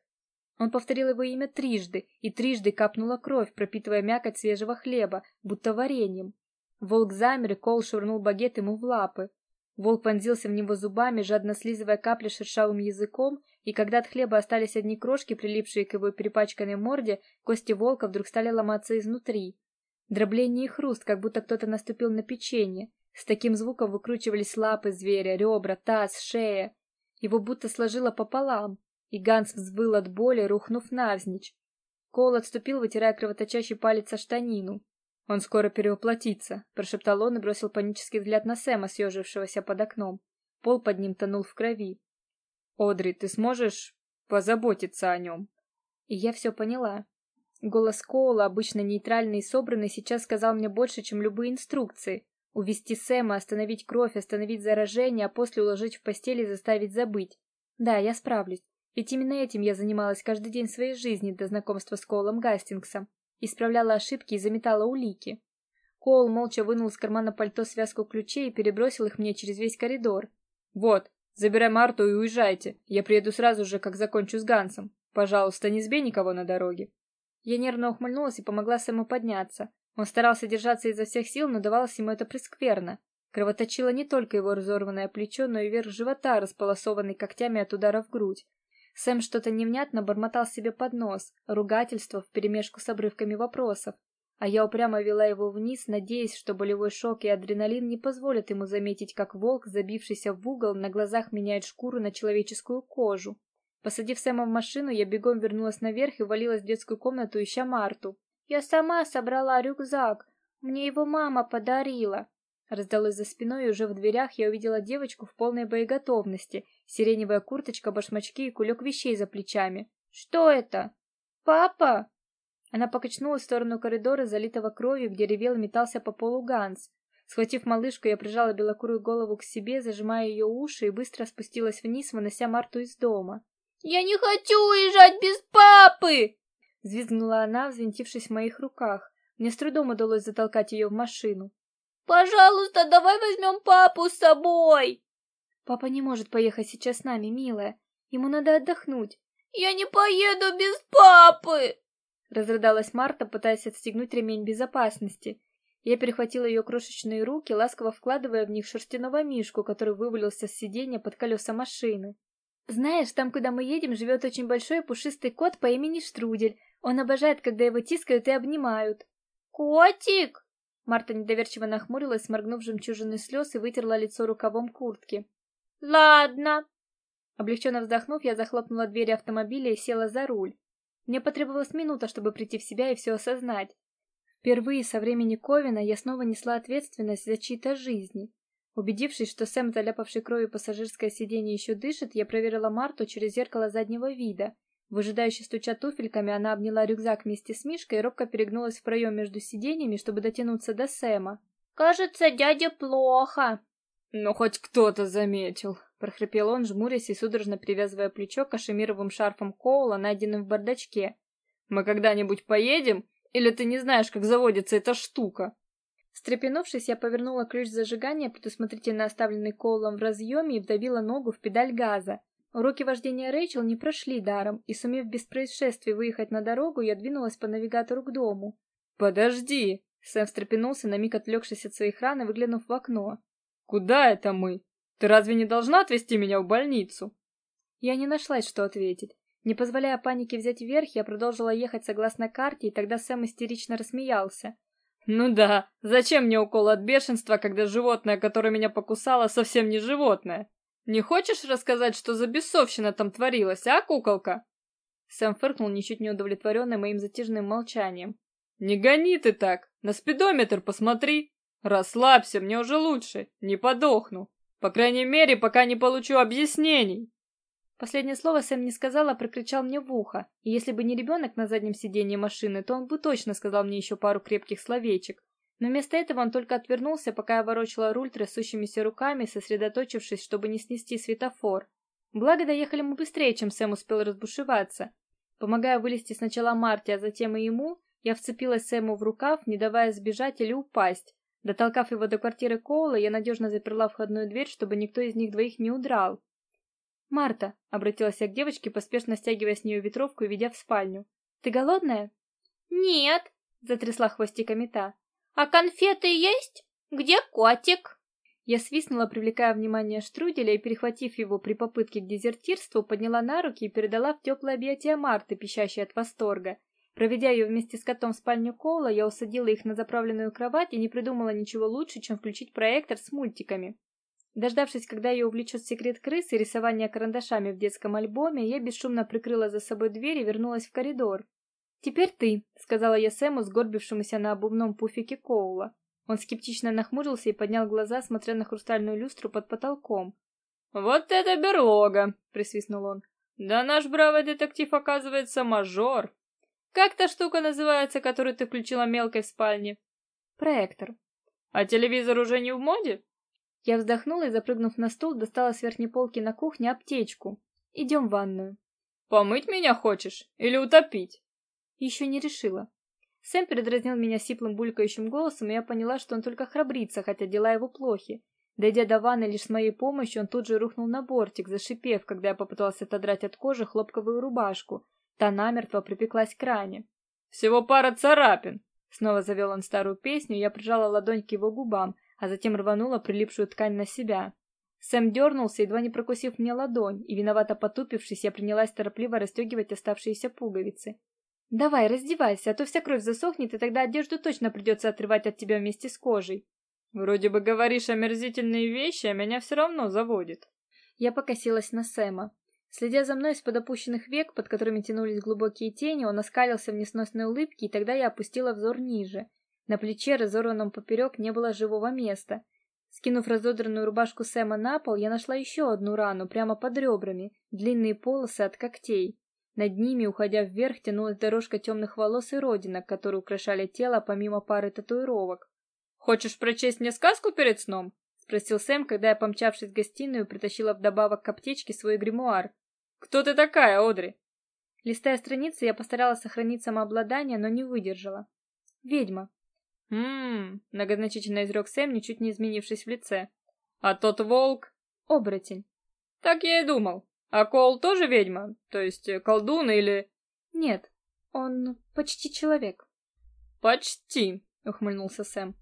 Он повторил его имя трижды, и трижды капнула кровь, пропитывая мякоть свежего хлеба, будто вареньем. Волк замер, и Кол швырнул багет ему в лапы. Волк вонзился в него зубами, жадно слизывая капли шершавым языком, и когда от хлеба остались одни крошки, прилипшие к его перепачканной морде, кости волка вдруг стали ломаться изнутри. Дробление и хруст, как будто кто-то наступил на печенье. С таким звуком выкручивались лапы зверя, ребра, таз, шея. Его будто сложило пополам, и Ганс взвыл от боли, рухнув навзничь. Кол отступил, вытирая кровоточащий палец о штанину. Он скоро перевоплотится, прошептал он и бросил панический взгляд на Сэма, съежившегося под окном. Пол под ним тонул в крови. Одри, ты сможешь позаботиться о нем?» И я все поняла. Голос Коула, обычно нейтральный и собранный, сейчас сказал мне больше, чем любые инструкции. Увести Сэма, остановить кровь, остановить заражение, а после уложить в постель и заставить забыть. Да, я справлюсь. Ведь именно этим я занималась каждый день своей жизни до знакомства с Коулом Гастингсом исправляла ошибки и заметала улики. Коул молча вынул из кармана пальто связку ключей и перебросил их мне через весь коридор. «Вот, забирай Марту и уезжайте. Я приеду сразу же, как закончу с Гансом. Пожалуйста, не сбей никого на дороге». Я нервно ухмыльнулась и помогла Сэму подняться. Он старался держаться изо всех сил, но давалось ему это прескверно. Кровоточило не только его разорванное плечо, но и верх живота, располосованный когтями от удара в грудь. Сэм что-то невнятно бормотал себе под нос, ругательство вперемешку с обрывками вопросов, а я упрямо вела его вниз, надеясь, что болевой шок и адреналин не позволят ему заметить, как волк, забившийся в угол, на глазах меняет шкуру на человеческую кожу. Посадив Сэма в машину, я бегом вернулась наверх и валилась в детскую комнату, ища Марту. «Я сама собрала рюкзак. Мне его мама подарила», Раздалось за спиной, и уже в дверях я увидела девочку в полной боеготовности, сиреневая курточка, башмачки и кулек вещей за плечами. «Что это? Папа?» Она покачнулась в сторону коридора, залитого кровью, где ревел и метался по полу Ганс. Схватив малышку, я прижала белокурую голову к себе, зажимая ее уши, и быстро спустилась вниз, вынося Марту из дома. «Я не хочу уезжать без папы!» Взвизгнула она, взвинтившись в моих руках. Мне с трудом удалось затолкать ее в машину. Пожалуйста, давай возьмем папу с собой. Папа не может поехать сейчас с нами, милая. Ему надо отдохнуть. Я не поеду без папы. Разрыдалась Марта, пытаясь отстегнуть ремень безопасности. Я перехватила ее крошечные руки, ласково вкладывая в них шерстяного мишку, который вывалился с сиденья под колеса машины. Знаешь, там, куда мы едем, живет очень большой пушистый кот по имени Штрудель. Он обожает, когда его тискают и обнимают. Котик! Марта недоверчиво нахмурилась, сморгнув жемчужины слез и вытерла лицо рукавом куртки. Ладно. Облегченно вздохнув, я захлопнула двери автомобиля и села за руль. Мне потребовалась минута, чтобы прийти в себя и все осознать. Впервые со времени Ковина я снова несла ответственность за чьи-то жизни. Убедившись, что Сэм, заляпавший кровью пассажирское сиденье, еще дышит, я проверила Марту через зеркало заднего вида. Выжидающе стуча туфельками, она обняла рюкзак вместе с Мишкой и робко перегнулась в проем между сиденьями, чтобы дотянуться до Сэма. «Кажется, дядя плохо». «Ну, хоть кто-то заметил», — прохрипел он, жмурясь и судорожно привязывая плечо кашемировым шарфом Коула, найденным в бардачке. «Мы когда-нибудь поедем или ты не знаешь, как заводится эта штука?» Стрепенувшись, я повернула ключ зажигания, предусмотрительно оставленный Коулом в разъеме, и вдавила ногу в педаль газа. Уроки вождения Рэйчел не прошли даром, и сумев без происшествий выехать на дорогу, я двинулась по навигатору к дому. «Подожди!» Сэм встрепенулся, на миг отвлекшись от своих ран и выглянув в окно. «Куда это мы? Ты разве не должна отвезти меня в больницу?» Я не нашлась, что ответить. Не позволяя панике взять верх, я продолжила ехать согласно карте, и тогда Сэм истерично рассмеялся. «Ну да, зачем мне укол от бешенства, когда животное, которое меня покусало, совсем не животное? Не хочешь рассказать, что за бесовщина там творилась, а, куколка?» Сэм фыркнул, ничуть не удовлетворенный моим затяжным молчанием. «Не гони ты так! На спидометр посмотри! Расслабься, мне уже лучше, не подохну. По крайней мере, пока не получу объяснений!» Последнее слово Сэм не сказал, а прокричал мне в ухо. И если бы не ребенок на заднем сиденье машины, то он бы точно сказал мне еще пару крепких словечек. Но вместо этого он только отвернулся, пока я ворочала руль трясущимися руками, сосредоточившись, чтобы не снести светофор. Благо, доехали мы быстрее, чем Сэм успел разбушеваться. Помогая вылезти сначала Марте, а затем и ему, я вцепилась Сэму в рукав, не давая сбежать или упасть. Дотолкав его до квартиры Коула, я надежно заперла входную дверь, чтобы никто из них двоих не удрал. «Марта», — обратилась я к девочке, поспешно стягивая с нее ветровку и ведя в спальню. «Ты голодная?» «Нет», — затрясла хвостиками та. «А конфеты есть? Где котик?» Я свистнула, привлекая внимание Штруделя, и, перехватив его при попытке к дезертирству, подняла на руки и передала в теплое объятия Марты, пищащей от восторга. Проведя ее вместе с котом в спальню Коула, я усадила их на заправленную кровать и не придумала ничего лучше, чем включить проектор с мультиками. Дождавшись, когда ее увлечет секрет крысы и рисование карандашами в детском альбоме, я бесшумно прикрыла за собой дверь и вернулась в коридор. «Теперь ты», — сказала я Сэму, сгорбившемуся на обувном пуфике Коула. Он скептично нахмурился и поднял глаза, смотря на хрустальную люстру под потолком. «Вот это берлога!» — присвистнул он. «Да наш бравый детектив, оказывается, мажор. Как та штука называется, которую ты включила мелкой в спальне?» «Проектор». «А телевизор уже не в моде?» Я вздохнула и, запрыгнув на стул, достала с верхней полки на кухне аптечку. Идем в ванную. Помыть меня хочешь? Или утопить? Еще не решила. Сэм передразнил меня сиплым булькающим голосом, и я поняла, что он только храбрится, хотя дела его плохи. Дойдя до ванны лишь с моей помощью, он тут же рухнул на бортик, зашипев, когда я попыталась отодрать от кожи хлопковую рубашку. Та намертво припеклась к ране. «Всего пара царапин!» Снова завел он старую песню, и я прижала ладонь к его губам, а затем рванула прилипшую ткань на себя. Сэм дернулся, едва не прокусив мне ладонь, и виновато потупившись, я принялась торопливо расстегивать оставшиеся пуговицы. «Давай, раздевайся, а то вся кровь засохнет, и тогда одежду точно придется отрывать от тебя вместе с кожей». «Вроде бы говоришь омерзительные вещи, а меня все равно заводит». Я покосилась на Сэма. Следя за мной из-под опущенных век, под которыми тянулись глубокие тени, он оскалился в несносной улыбке, и тогда я опустила взор ниже. На плече, разорванном поперек, не было живого места. Скинув разодранную рубашку Сэма на пол, я нашла еще одну рану прямо под ребрами, длинные полосы от когтей. Над ними, уходя вверх, тянулась дорожка темных волос и родинок, которые украшали тело помимо пары татуировок. «Хочешь прочесть мне сказку перед сном?» — спросил Сэм, когда я, помчавшись в гостиную, притащила вдобавок к аптечке свой гримуар. «Кто ты такая, Одри?» Листая страницы, я постаралась сохранить самообладание, но не выдержала. «Ведьма», «Ммм», — многозначительно изрек Сэм, ничуть не изменившись в лице. «А тот волк?» «Оборотень». «Так я и думал. А Кол тоже ведьма? То есть э, колдун или...» «Нет, он почти человек». «Почти», — ухмыльнулся Сэм.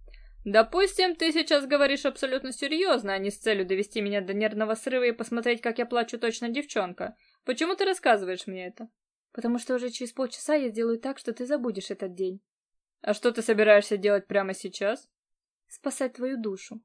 Допустим, ты сейчас говоришь абсолютно серьезно, а не с целью довести меня до нервного срыва и посмотреть, как я плачу точно девчонка. Почему ты рассказываешь мне это? Потому что уже через полчаса я сделаю так, что ты забудешь этот день. А что ты собираешься делать прямо сейчас? Спасать твою душу.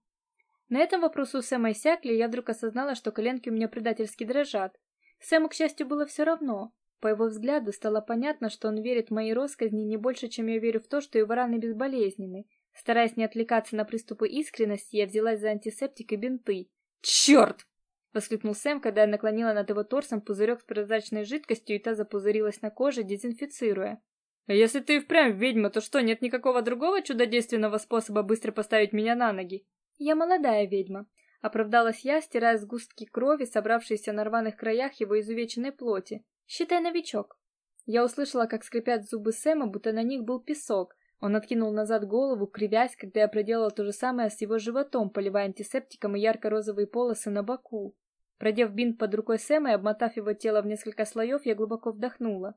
На этом вопрос у Сэма иссякли, и я вдруг осознала, что коленки у меня предательски дрожат. Сэму, к счастью, было все равно. По его взгляду стало понятно, что он верит в мои россказни не больше, чем я верю в то, что его раны безболезненны. Стараясь не отвлекаться на приступы искренности, я взялась за антисептик и бинты. «Черт!» — воскликнул Сэм, когда я наклонила над его торсом пузырек с прозрачной жидкостью, и та запузырилась на коже, дезинфицируя. «А если ты впрямь ведьма, то что, нет никакого другого чудодейственного способа быстро поставить меня на ноги?» «Я молодая ведьма», — оправдалась я, стирая сгустки крови, собравшиеся на рваных краях его изувеченной плоти. «Считай новичок». Я услышала, как скрипят зубы Сэма, будто на них был песок, он откинул назад голову, кривясь, когда я проделала то же самое с его животом, поливая антисептиком и ярко-розовые полосы на боку. Продев бинт под рукой Сэма и обмотав его тело в несколько слоев, я глубоко вдохнула.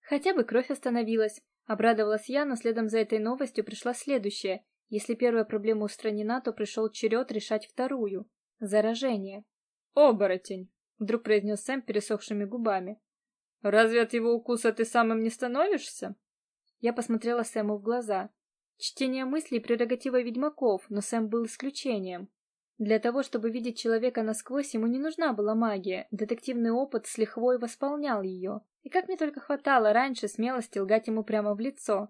Хотя бы кровь остановилась. Обрадовалась я, но следом за этой новостью пришла следующая. Если первая проблема устранена, то пришел черед решать вторую. Заражение. «Оборотень!» — вдруг произнес Сэм пересохшими губами. «Разве от его укуса ты самым не становишься?» Я посмотрела Сэму в глаза. Чтение мыслей — прерогатива ведьмаков, но Сэм был исключением. Для того, чтобы видеть человека насквозь, ему не нужна была магия, детективный опыт с лихвой восполнял ее. И как мне только хватало раньше смелости лгать ему прямо в лицо.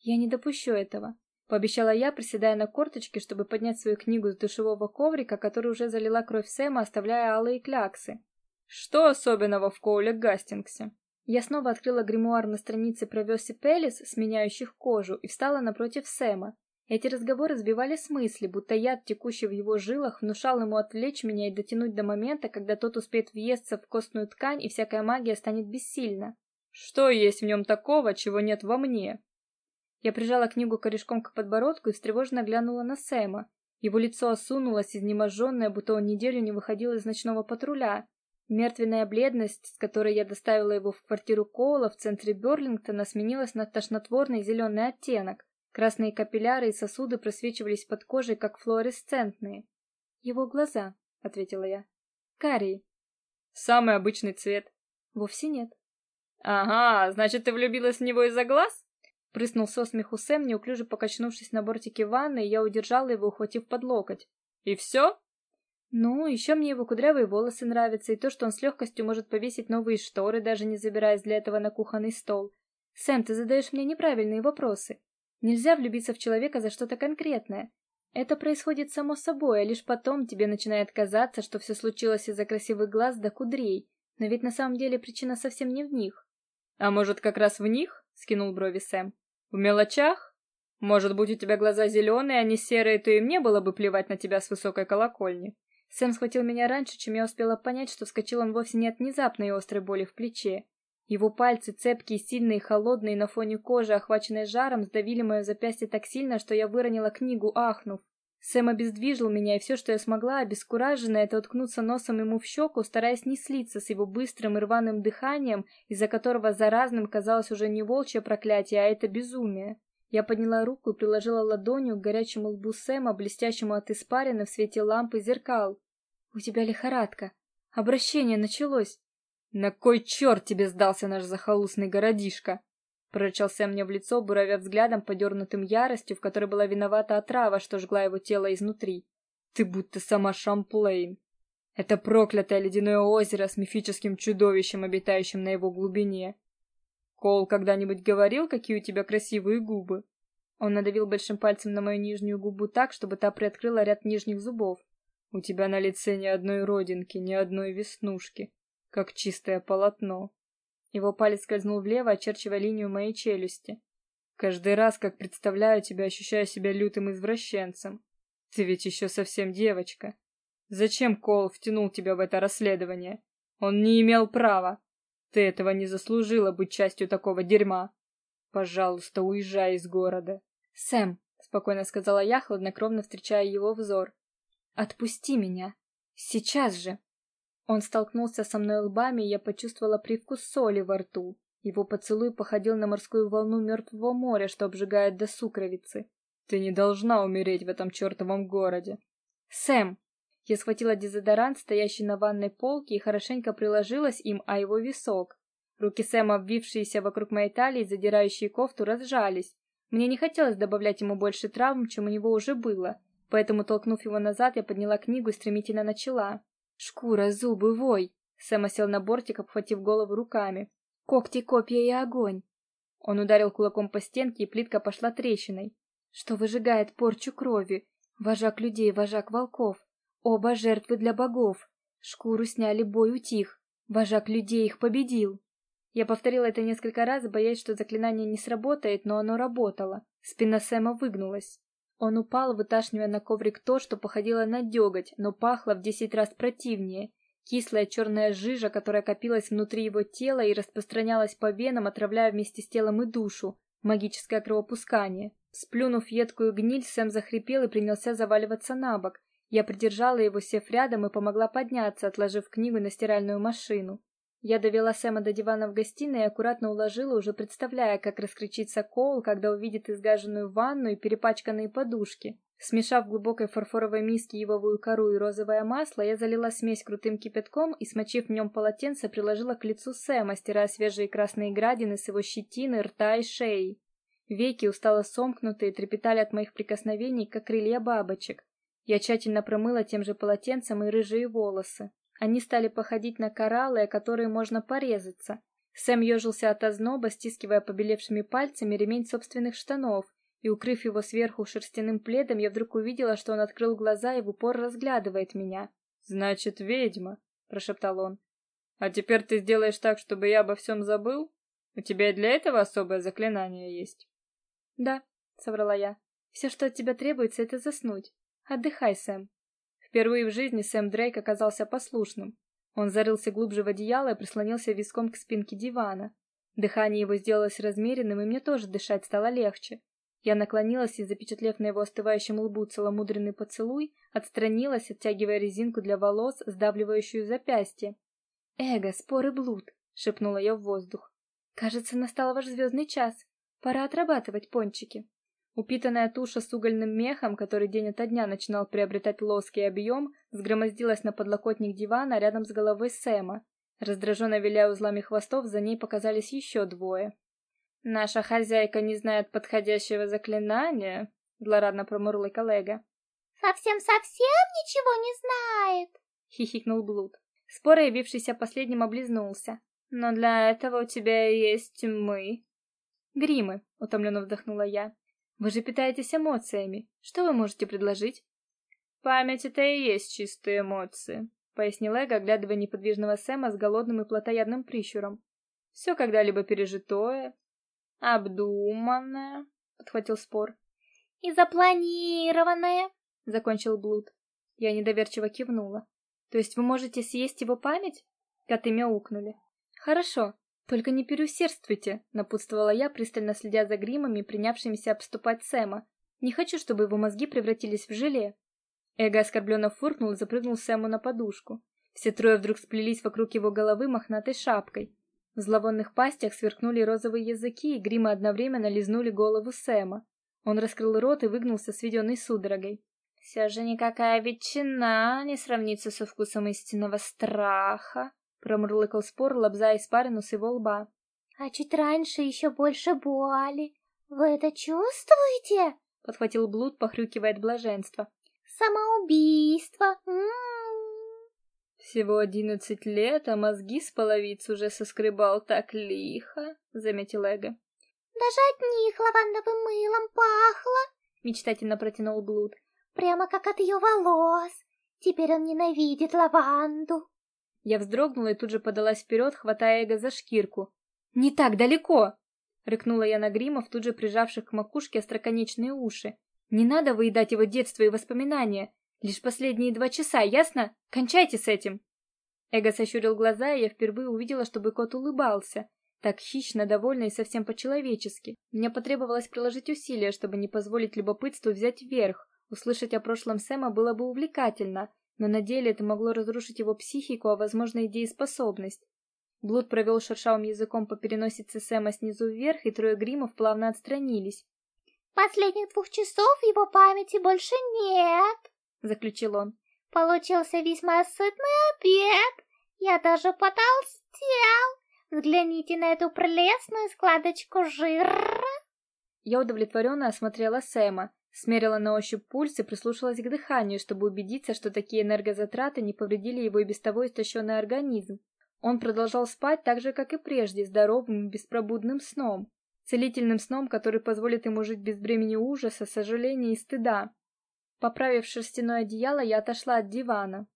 Я не допущу этого. Пообещала я, приседая на корточки, чтобы поднять свою книгу с душевого коврика, который уже залила кровь Сэма, оставляя алые кляксы. «Что особенного в Коуле Гастингсе?» Я снова открыла гримуар на странице про Вёси Пелис, сменяющих кожу, и встала напротив Сэма. Эти разговоры сбивали с мысли, будто яд, текущий в его жилах, внушал ему отвлечь меня и дотянуть до момента, когда тот успеет въесться в костную ткань и всякая магия станет бессильна. Что есть в нем такого, чего нет во мне? Я прижала книгу корешком к подбородку и встревоженно глянула на Сэма. Его лицо осунулось, изнеможенное, будто он неделю не выходил из ночного патруля. Мертвенная бледность, с которой я доставила его в квартиру Коула в центре Берлингтона, сменилась на тошнотворный зеленый оттенок. Красные капилляры и сосуды просвечивались под кожей, как флуоресцентные. «Его глаза», — ответила я. «Карие». «Самый обычный цвет». «Вовсе нет». «Ага, значит, ты влюбилась в него из-за глаз?» Прыснул со смеху Сэм, неуклюже покачнувшись на бортике ванны, и я удержала его, ухватив под локоть. «И все?» Ну, еще мне его кудрявые волосы нравятся, и то, что он с легкостью может повесить новые шторы, даже не забираясь для этого на кухонный стол. Сэм, ты задаешь мне неправильные вопросы. Нельзя влюбиться в человека за что-то конкретное. Это происходит само собой, а лишь потом тебе начинает казаться, что все случилось из-за красивых глаз до кудрей. Но ведь на самом деле причина совсем не в них. А может, как раз в них? скинул брови Сэм. В мелочах? Может быть, у тебя глаза зеленые, а не серые, то и мне было бы плевать на тебя с высокой колокольни. Сэм схватил меня раньше, чем я успела понять, что вскочил он вовсе не от внезапной острой боли в плече. Его пальцы, цепкие, сильные и холодные, на фоне кожи, охваченной жаром, сдавили мое запястье так сильно, что я выронила книгу, ахнув. Сэм обездвижил меня, и все, что я смогла, обескураженная, это уткнуться носом ему в щеку, стараясь не слиться с его быстрым и рваным дыханием, из-за которого заразным казалось уже не волчье проклятие, а это безумие. Я подняла руку и приложила ладонью к горячему лбу Сэма, блестящему от испарины в свете лампы зеркал. «У тебя лихорадка. Обращение началось». «На кой черт тебе сдался наш захолустный городишко?» Прорычал Сэм мне в лицо, буравя взглядом, подернутым яростью, в которой была виновата отрава, что жгла его тело изнутри. «Ты будто сама Шамплейн. Это проклятое ледяное озеро с мифическим чудовищем, обитающим на его глубине. Кол когда-нибудь говорил, какие у тебя красивые губы? Он надавил большим пальцем на мою нижнюю губу так, чтобы та приоткрыла ряд нижних зубов. У тебя на лице ни одной родинки, ни одной веснушки, как чистое полотно. Его палец скользнул влево, очерчивая линию моей челюсти. Каждый раз, как представляю тебя, ощущаю себя лютым извращенцем. Ты ведь еще совсем девочка. Зачем Кол втянул тебя в это расследование? Он не имел права. Ты этого не заслужила быть частью такого дерьма. Пожалуйста, уезжай из города. Сэм, спокойно сказала я, хладнокровно встречая его взор. Отпусти меня. Сейчас же. Он столкнулся со мной лбами, и я почувствовала привкус соли во рту. Его поцелуй походил на морскую волну мертвого моря, что обжигает до сукровицы. Ты не должна умереть в этом чертовом городе. Сэм! Я схватила дезодорант, стоящий на ванной полке, и хорошенько приложилась им о его висок. Руки Сэма, обвившиеся вокруг моей талии, задирающие кофту, разжались. Мне не хотелось добавлять ему больше травм, чем у него уже было, поэтому, толкнув его назад, я подняла книгу и стремительно начала. «Шкура, зубы, вой!» Сэм сел на бортик, обхватив голову руками. «Когти, копья и огонь!» Он ударил кулаком по стенке, и плитка пошла трещиной. «Что выжигает порчу крови? Вожак людей, вожак волков. Оба жертвы для богов. Шкуру сняли, бой утих. Вожак людей их победил». Я повторила это несколько раз, боясь, что заклинание не сработает, но оно работало. Спина Сэма выгнулась. Он упал, выташнивая на коврик то, что походило на деготь, но пахло в десять раз противнее. Кислая черная жижа, которая копилась внутри его тела и распространялась по венам, отравляя вместе с телом и душу. Магическое кровопускание. Сплюнув едкую гниль, Сэм захрипел и принялся заваливаться на бок. Я придержала его, сев рядом, и помогла подняться, отложив книгу на стиральную машину. Я довела Сэма до дивана в гостиной и аккуратно уложила, уже представляя, как раскричится Коул, когда увидит изгаженную ванну и перепачканные подушки. Смешав в глубокой фарфоровой миске ивовую кору и розовое масло, я залила смесь крутым кипятком и, смочив в нем полотенце, приложила к лицу Сэма, стирая свежие красные градины с его щетины, рта и шеи. Веки устало сомкнутые трепетали от моих прикосновений, как крылья бабочек. Я тщательно промыла тем же полотенцем и рыжие волосы. Они стали походить на кораллы, о которые можно порезаться. Сэм ежился от озноба, стискивая побелевшими пальцами ремень собственных штанов, и, укрыв его сверху шерстяным пледом, я вдруг увидела, что он открыл глаза и в упор разглядывает меня. «Значит, ведьма», — прошептал он. «А теперь ты сделаешь так, чтобы я обо всем забыл? У тебя и для этого особое заклинание есть?» «Да», — соврала я. «Все, что от тебя требуется, это заснуть. Отдыхай, Сэм». Впервые в жизни Сэм Дрейк оказался послушным. Он зарылся глубже в одеяло и прислонился виском к спинке дивана. Дыхание его сделалось размеренным, и мне тоже дышать стало легче. Я наклонилась и, запечатлев на его остывающем лбу целомудренный поцелуй, отстранилась, оттягивая резинку для волос, сдавливающую запястье. «Эго, споры блуд!» — шепнула я в воздух. «Кажется, настал ваш звездный час. Пора отрабатывать пончики». Упитанная туша с угольным мехом, который день ото дня начинал приобретать лоский объем, сгромоздилась на подлокотник дивана рядом с головой Сэма. Раздраженно виляя узлами хвостов, за ней показались еще двое. «Наша хозяйка не знает подходящего заклинания», — злорадно промурлый коллега. «Совсем-совсем ничего не знает?» — хихикнул Блуд. Спора, явившийся последним, облизнулся. «Но для этого у тебя есть мы». «Гримы», — утомленно вздохнула я. Вы же питаетесь эмоциями. Что вы можете предложить? Память это и есть чистые эмоции, пояснил Эго, оглядывая неподвижного Сэма с голодным и плотоядным прищуром. Все когда-либо пережитое, обдуманное, подхватил спор. И запланированное, закончил Блуд. Я недоверчиво кивнула. То есть вы можете съесть его память? Коты мяукнули. Хорошо, только не переусердствуйте, напутствовала я, пристально следя за гримами, принявшимися обступать Сэма. Не хочу, чтобы его мозги превратились в желе. Эго оскорбленно фыркнул и запрыгнул Сэму на подушку. Все трое вдруг сплелись вокруг его головы мохнатой шапкой. В зловонных пастях сверкнули розовые языки, и гримы одновременно лизнули голову Сэма. Он раскрыл рот и выгнулся сведенной судорогой. «Все же никакая ветчина не сравнится со вкусом истинного страха», Промурлыкал спор, лобзая испарину с его лба. «А чуть раньше еще больше боли. Вы это чувствуете?» Подхватил Блуд, похрюкивая от блаженства. «Самоубийство! М -м -м. «Всего одиннадцать лет, а мозги с половиц уже соскребал так лихо», — заметил Эго. «Даже от них лавандовым мылом пахло», — мечтательно протянул Блуд. «Прямо как от ее волос. Теперь он ненавидит лаванду». Я вздрогнула и тут же подалась вперед, хватая Эго за шкирку. «Не так далеко!» — рыкнула я на гримов, тут же прижавших к макушке остроконечные уши. «Не надо выедать его детство и воспоминания. Лишь последние два часа, ясно? Кончайте с этим!» Эго сощурил глаза, и я впервые увидела, чтобы кот улыбался. Так хищно, довольно и совсем по-человечески. Мне потребовалось приложить усилия, чтобы не позволить любопытству взять верх. Услышать о прошлом Сэма было бы увлекательно, но на деле это могло разрушить его психику, а возможно и дееспособность. Блуд провел шершавым языком по переносице Сэма снизу вверх, и трое гримов плавно отстранились. Последних двух часов его памяти больше нет, заключил он. Получился весьма сытный обед. Я даже потолстел. Взгляните на эту прелестную складочку жира. Я удовлетворенно осмотрела Сэма, смерила на ощупь пульс и прислушалась к дыханию, чтобы убедиться, что такие энергозатраты не повредили его и без того истощенный организм. Он продолжал спать так же, как и прежде, здоровым и беспробудным сном, целительным сном, который позволит ему жить без бремени ужаса, сожаления и стыда. Поправив шерстяное одеяло, я отошла от дивана.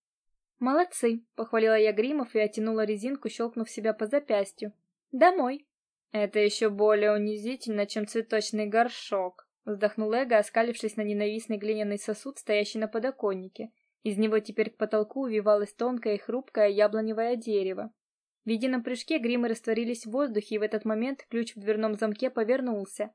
«Молодцы!» — похвалила я гримов и оттянула резинку, щелкнув себя по запястью. «Домой!» «Это еще более унизительно, чем цветочный горшок!» — вздохнул Эго, оскалившись на ненавистный глиняный сосуд, стоящий на подоконнике. Из него теперь к потолку увивалось тонкое и хрупкое яблоневое дерево. В едином прыжке гримы растворились в воздухе, и в этот момент ключ в дверном замке повернулся.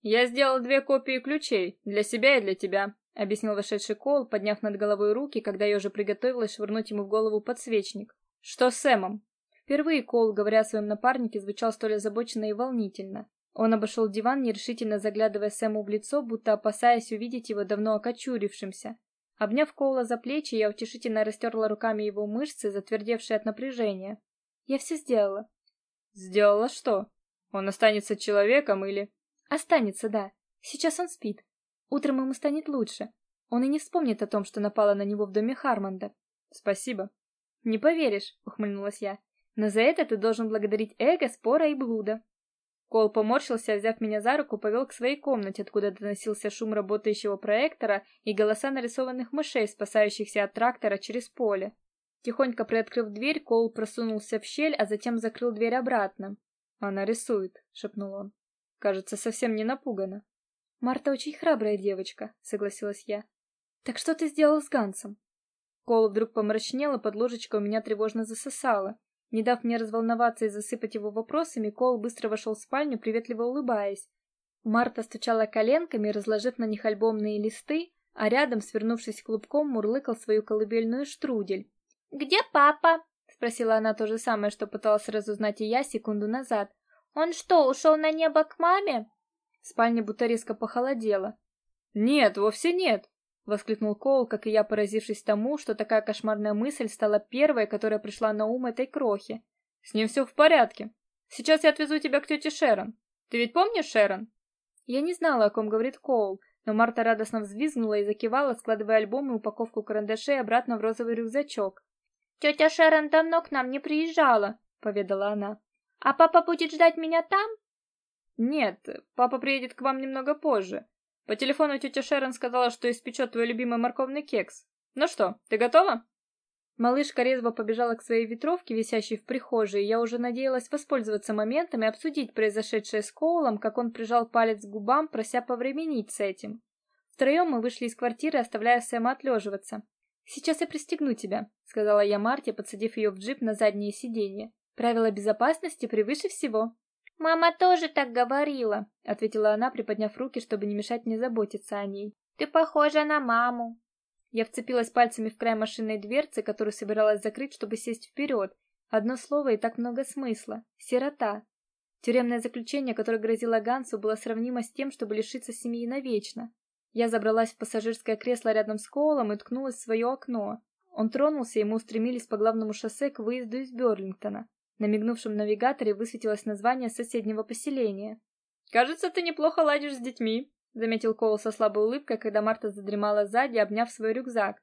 «Я сделал две копии ключей, для себя и для тебя», — объяснил вошедший Кол, подняв над головой руки, когда я уже приготовилась швырнуть ему в голову подсвечник. «Что с Сэмом?» Впервые Кол, говоря о своем напарнике, звучал столь озабоченно и волнительно. Он обошел диван, нерешительно заглядывая Сэму в лицо, будто опасаясь увидеть его давно окочурившимся. Обняв Коула за плечи, я утешительно растерла руками его мышцы, затвердевшие от напряжения. Я все сделала. Сделала что? Он останется человеком или... Останется, да. Сейчас он спит. Утром ему станет лучше. Он и не вспомнит о том, что напала на него в доме Хармонда. Спасибо. Не поверишь, ухмыльнулась я. Но за это ты должен благодарить Эго, Спора и Блуда. Кол поморщился, взяв меня за руку, повел к своей комнате, откуда доносился шум работающего проектора и голоса нарисованных мышей, спасающихся от трактора через поле. Тихонько приоткрыв дверь, Кол просунулся в щель, а затем закрыл дверь обратно. "Она рисует", шепнул он. "Кажется, совсем не напугана". "Марта очень храбрая девочка", согласилась я. "Так что ты сделал с Гансом?" Кол вдруг помрачнел, и под ложечкой у меня тревожно засосало. Не дав мне разволноваться и засыпать его вопросами, Кол быстро вошел в спальню, приветливо улыбаясь. Марта стучала коленками, разложив на них альбомные листы, а рядом, свернувшись клубком, мурлыкал свою колыбельную штрудель. «Где папа?» — спросила она то же самое, что пыталась разузнать и я секунду назад. «Он что, ушел на небо к маме?» В спальне будто резко похолодело. «Нет, вовсе нет воскликнул Коул, как и я, поразившись тому, что такая кошмарная мысль стала первой, которая пришла на ум этой крохи. С ним все в порядке. Сейчас я отвезу тебя к тете Шерон. Ты ведь помнишь Шерон? Я не знала, о ком говорит Коул, но Марта радостно взвизгнула и закивала, складывая альбом и упаковку карандашей обратно в розовый рюкзачок. «Тетя Шерон давно к нам не приезжала, поведала она. А папа будет ждать меня там? Нет, папа приедет к вам немного позже. По телефону тетя Шерон сказала, что испечет твой любимый морковный кекс. Ну что, ты готова? Малышка резво побежала к своей ветровке, висящей в прихожей, и я уже надеялась воспользоваться моментом и обсудить произошедшее с Коулом, как он прижал палец к губам, прося повременить с этим. Втроем мы вышли из квартиры, оставляя Сэма отлеживаться. «Сейчас я пристегну тебя», — сказала я Марте, подсадив ее в джип на заднее сиденье. «Правила безопасности превыше всего». Мама тоже так говорила, ответила она, приподняв руки, чтобы не мешать мне заботиться о ней. Ты похожа на маму. Я вцепилась пальцами в край машинной дверцы, которую собиралась закрыть, чтобы сесть вперед. Одно слово и так много смысла. Сирота. Тюремное заключение, которое грозило Гансу, было сравнимо с тем, чтобы лишиться семьи навечно. Я забралась в пассажирское кресло рядом с Коулом и ткнулась в свое окно. Он тронулся, и мы устремились по главному шоссе к выезду из Берлингтона. На мигнувшем навигаторе высветилось название соседнего поселения. «Кажется, ты неплохо ладишь с детьми», — заметил Коул со слабой улыбкой, когда Марта задремала сзади, обняв свой рюкзак.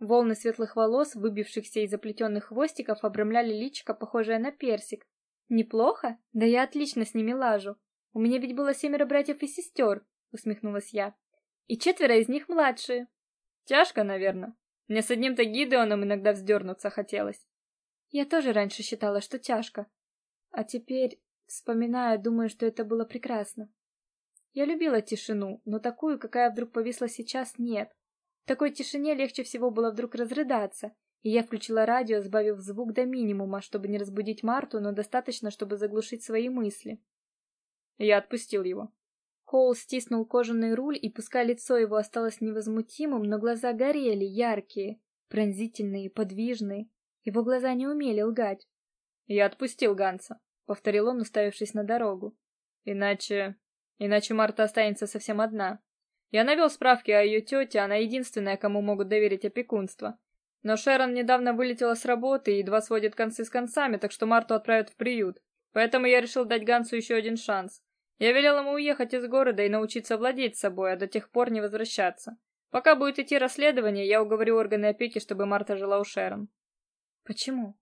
Волны светлых волос, выбившихся из заплетенных хвостиков, обрамляли личико, похожее на персик. «Неплохо? Да я отлично с ними лажу. У меня ведь было семеро братьев и сестер», — усмехнулась я. «И четверо из них младшие». «Тяжко, наверное. Мне с одним-то Гидеоном иногда вздернуться хотелось». Я тоже раньше считала, что тяжко. А теперь, вспоминая, думаю, что это было прекрасно. Я любила тишину, но такую, какая вдруг повисла сейчас, нет. В такой тишине легче всего было вдруг разрыдаться, и я включила радио, сбавив звук до минимума, чтобы не разбудить Марту, но достаточно, чтобы заглушить свои мысли. Я отпустил его. Коул стиснул кожаный руль, и пускай лицо его осталось невозмутимым, но глаза горели, яркие, пронзительные, подвижные. Его глаза не умели лгать. Я отпустил Ганса, повторил он, уставившись на дорогу. Иначе иначе Марта останется совсем одна. Я навел справки о ее тете, она единственная, кому могут доверить опекунство. Но Шерон недавно вылетела с работы и едва сводит концы с концами, так что Марту отправят в приют. Поэтому я решил дать Гансу еще один шанс. Я велел ему уехать из города и научиться владеть собой, а до тех пор не возвращаться. Пока будет идти расследование, я уговорю органы опеки, чтобы Марта жила у Шерон. Почему?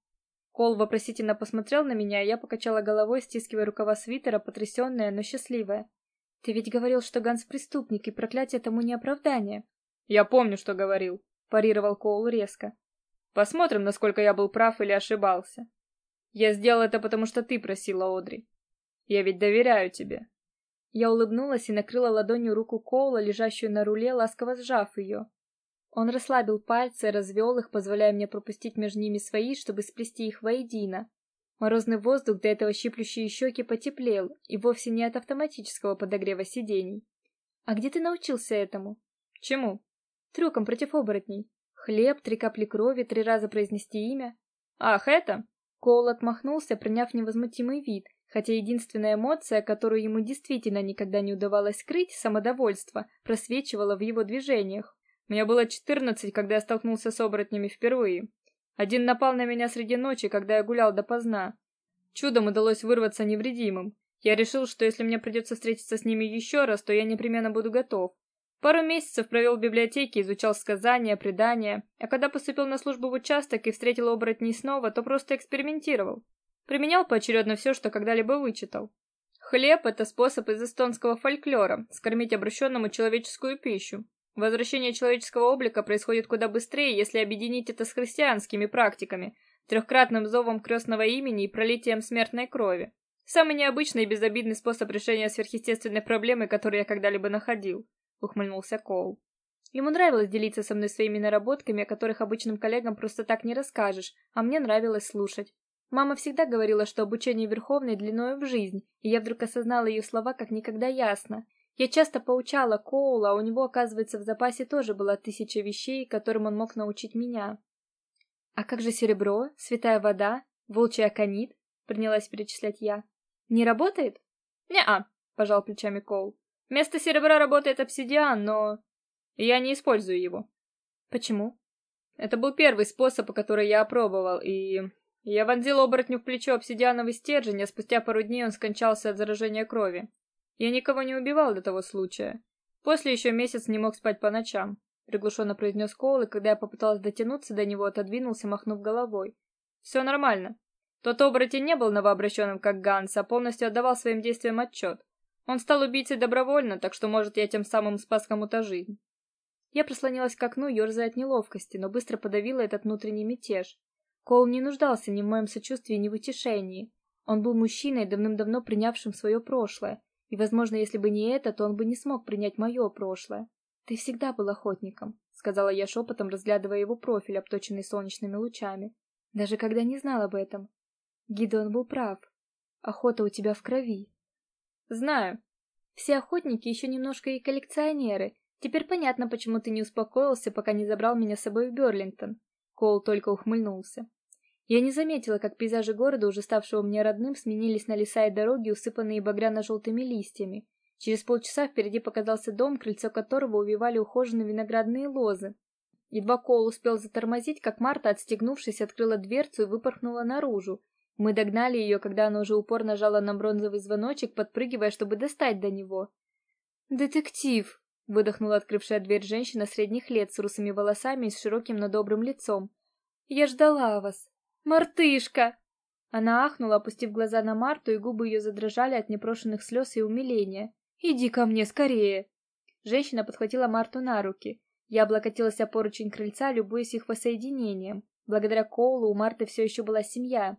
Кол вопросительно посмотрел на меня, и я покачала головой, стискивая рукава свитера, потрясенная, но счастливая. Ты ведь говорил, что Ганс преступник, и проклятие тому не оправдание. Я помню, что говорил, парировал Коул резко. Посмотрим, насколько я был прав или ошибался. Я сделал это потому, что ты просила, Одри. Я ведь доверяю тебе. Я улыбнулась и накрыла ладонью руку Коула, лежащую на руле, ласково сжав ее. Он расслабил пальцы, развел их, позволяя мне пропустить между ними свои, чтобы сплести их воедино. Морозный воздух, до этого щиплющие щеки, потеплел, и вовсе не от автоматического подогрева сидений. А где ты научился этому? Чему? Трюкам против оборотней. Хлеб, три капли крови, три раза произнести имя. Ах, это? Коул отмахнулся, приняв невозмутимый вид, хотя единственная эмоция, которую ему действительно никогда не удавалось скрыть, самодовольство, просвечивала в его движениях. Мне было четырнадцать, когда я столкнулся с оборотнями впервые. Один напал на меня среди ночи, когда я гулял допоздна. Чудом удалось вырваться невредимым. Я решил, что если мне придется встретиться с ними еще раз, то я непременно буду готов. Пару месяцев провел в библиотеке, изучал сказания, предания, а когда поступил на службу в участок и встретил оборотней снова, то просто экспериментировал. Применял поочередно все, что когда-либо вычитал. Хлеб — это способ из эстонского фольклора — скормить обращенному человеческую пищу. Возвращение человеческого облика происходит куда быстрее, если объединить это с христианскими практиками, трехкратным зовом крестного имени и пролитием смертной крови. Самый необычный и безобидный способ решения сверхъестественной проблемы, который я когда-либо находил, ухмыльнулся Коул. Ему нравилось делиться со мной своими наработками, о которых обычным коллегам просто так не расскажешь, а мне нравилось слушать. Мама всегда говорила, что обучение верховной длиною в жизнь, и я вдруг осознала ее слова как никогда ясно. Я часто поучала Коула, а у него, оказывается, в запасе тоже была тысяча вещей, которым он мог научить меня. А как же серебро, святая вода, волчий аконит? Принялась перечислять я. Не работает? Не-а, пожал плечами Коул. Вместо серебра работает обсидиан, но я не использую его. Почему? Это был первый способ, который я опробовал, и я вонзил оборотню в плечо обсидиановый стержень, а спустя пару дней он скончался от заражения крови. Я никого не убивал до того случая. После еще месяц не мог спать по ночам, приглушенно произнес Коул, и когда я попыталась дотянуться до него, отодвинулся, махнув головой. Все нормально. Тот оборотень не был новообращенным, как Ганс, а полностью отдавал своим действиям отчет. Он стал убийцей добровольно, так что, может, я тем самым спас кому-то жизнь. Я прислонилась к окну, ерзая от неловкости, но быстро подавила этот внутренний мятеж. Коул не нуждался ни в моем сочувствии, ни в утешении. Он был мужчиной, давным-давно принявшим свое прошлое, и, возможно, если бы не это, то он бы не смог принять мое прошлое. Ты всегда был охотником, сказала я шепотом, разглядывая его профиль, обточенный солнечными лучами. Даже когда не знал об этом. Гидеон был прав. Охота у тебя в крови. Знаю. Все охотники еще немножко и коллекционеры. Теперь понятно, почему ты не успокоился, пока не забрал меня с собой в Берлингтон. Кол только ухмыльнулся. Я не заметила, как пейзажи города, уже ставшего мне родным, сменились на леса и дороги, усыпанные багряно-желтыми листьями. Через полчаса впереди показался дом, крыльцо которого увивали ухоженные виноградные лозы. Едва Коул успел затормозить, как Марта, отстегнувшись, открыла дверцу и выпорхнула наружу. Мы догнали ее, когда она уже упорно жала на бронзовый звоночек, подпрыгивая, чтобы достать до него. «Детектив!» — выдохнула открывшая дверь женщина средних лет с русыми волосами и с широким, но добрым лицом. «Я ждала вас!» Мартышка!» Она ахнула, опустив глаза на Марту, и губы ее задрожали от непрошенных слез и умиления. «Иди ко мне скорее!» Женщина подхватила Марту на руки. Я облокотилась о поручень крыльца, любуясь их воссоединением. Благодаря Коулу у Марты все еще была семья.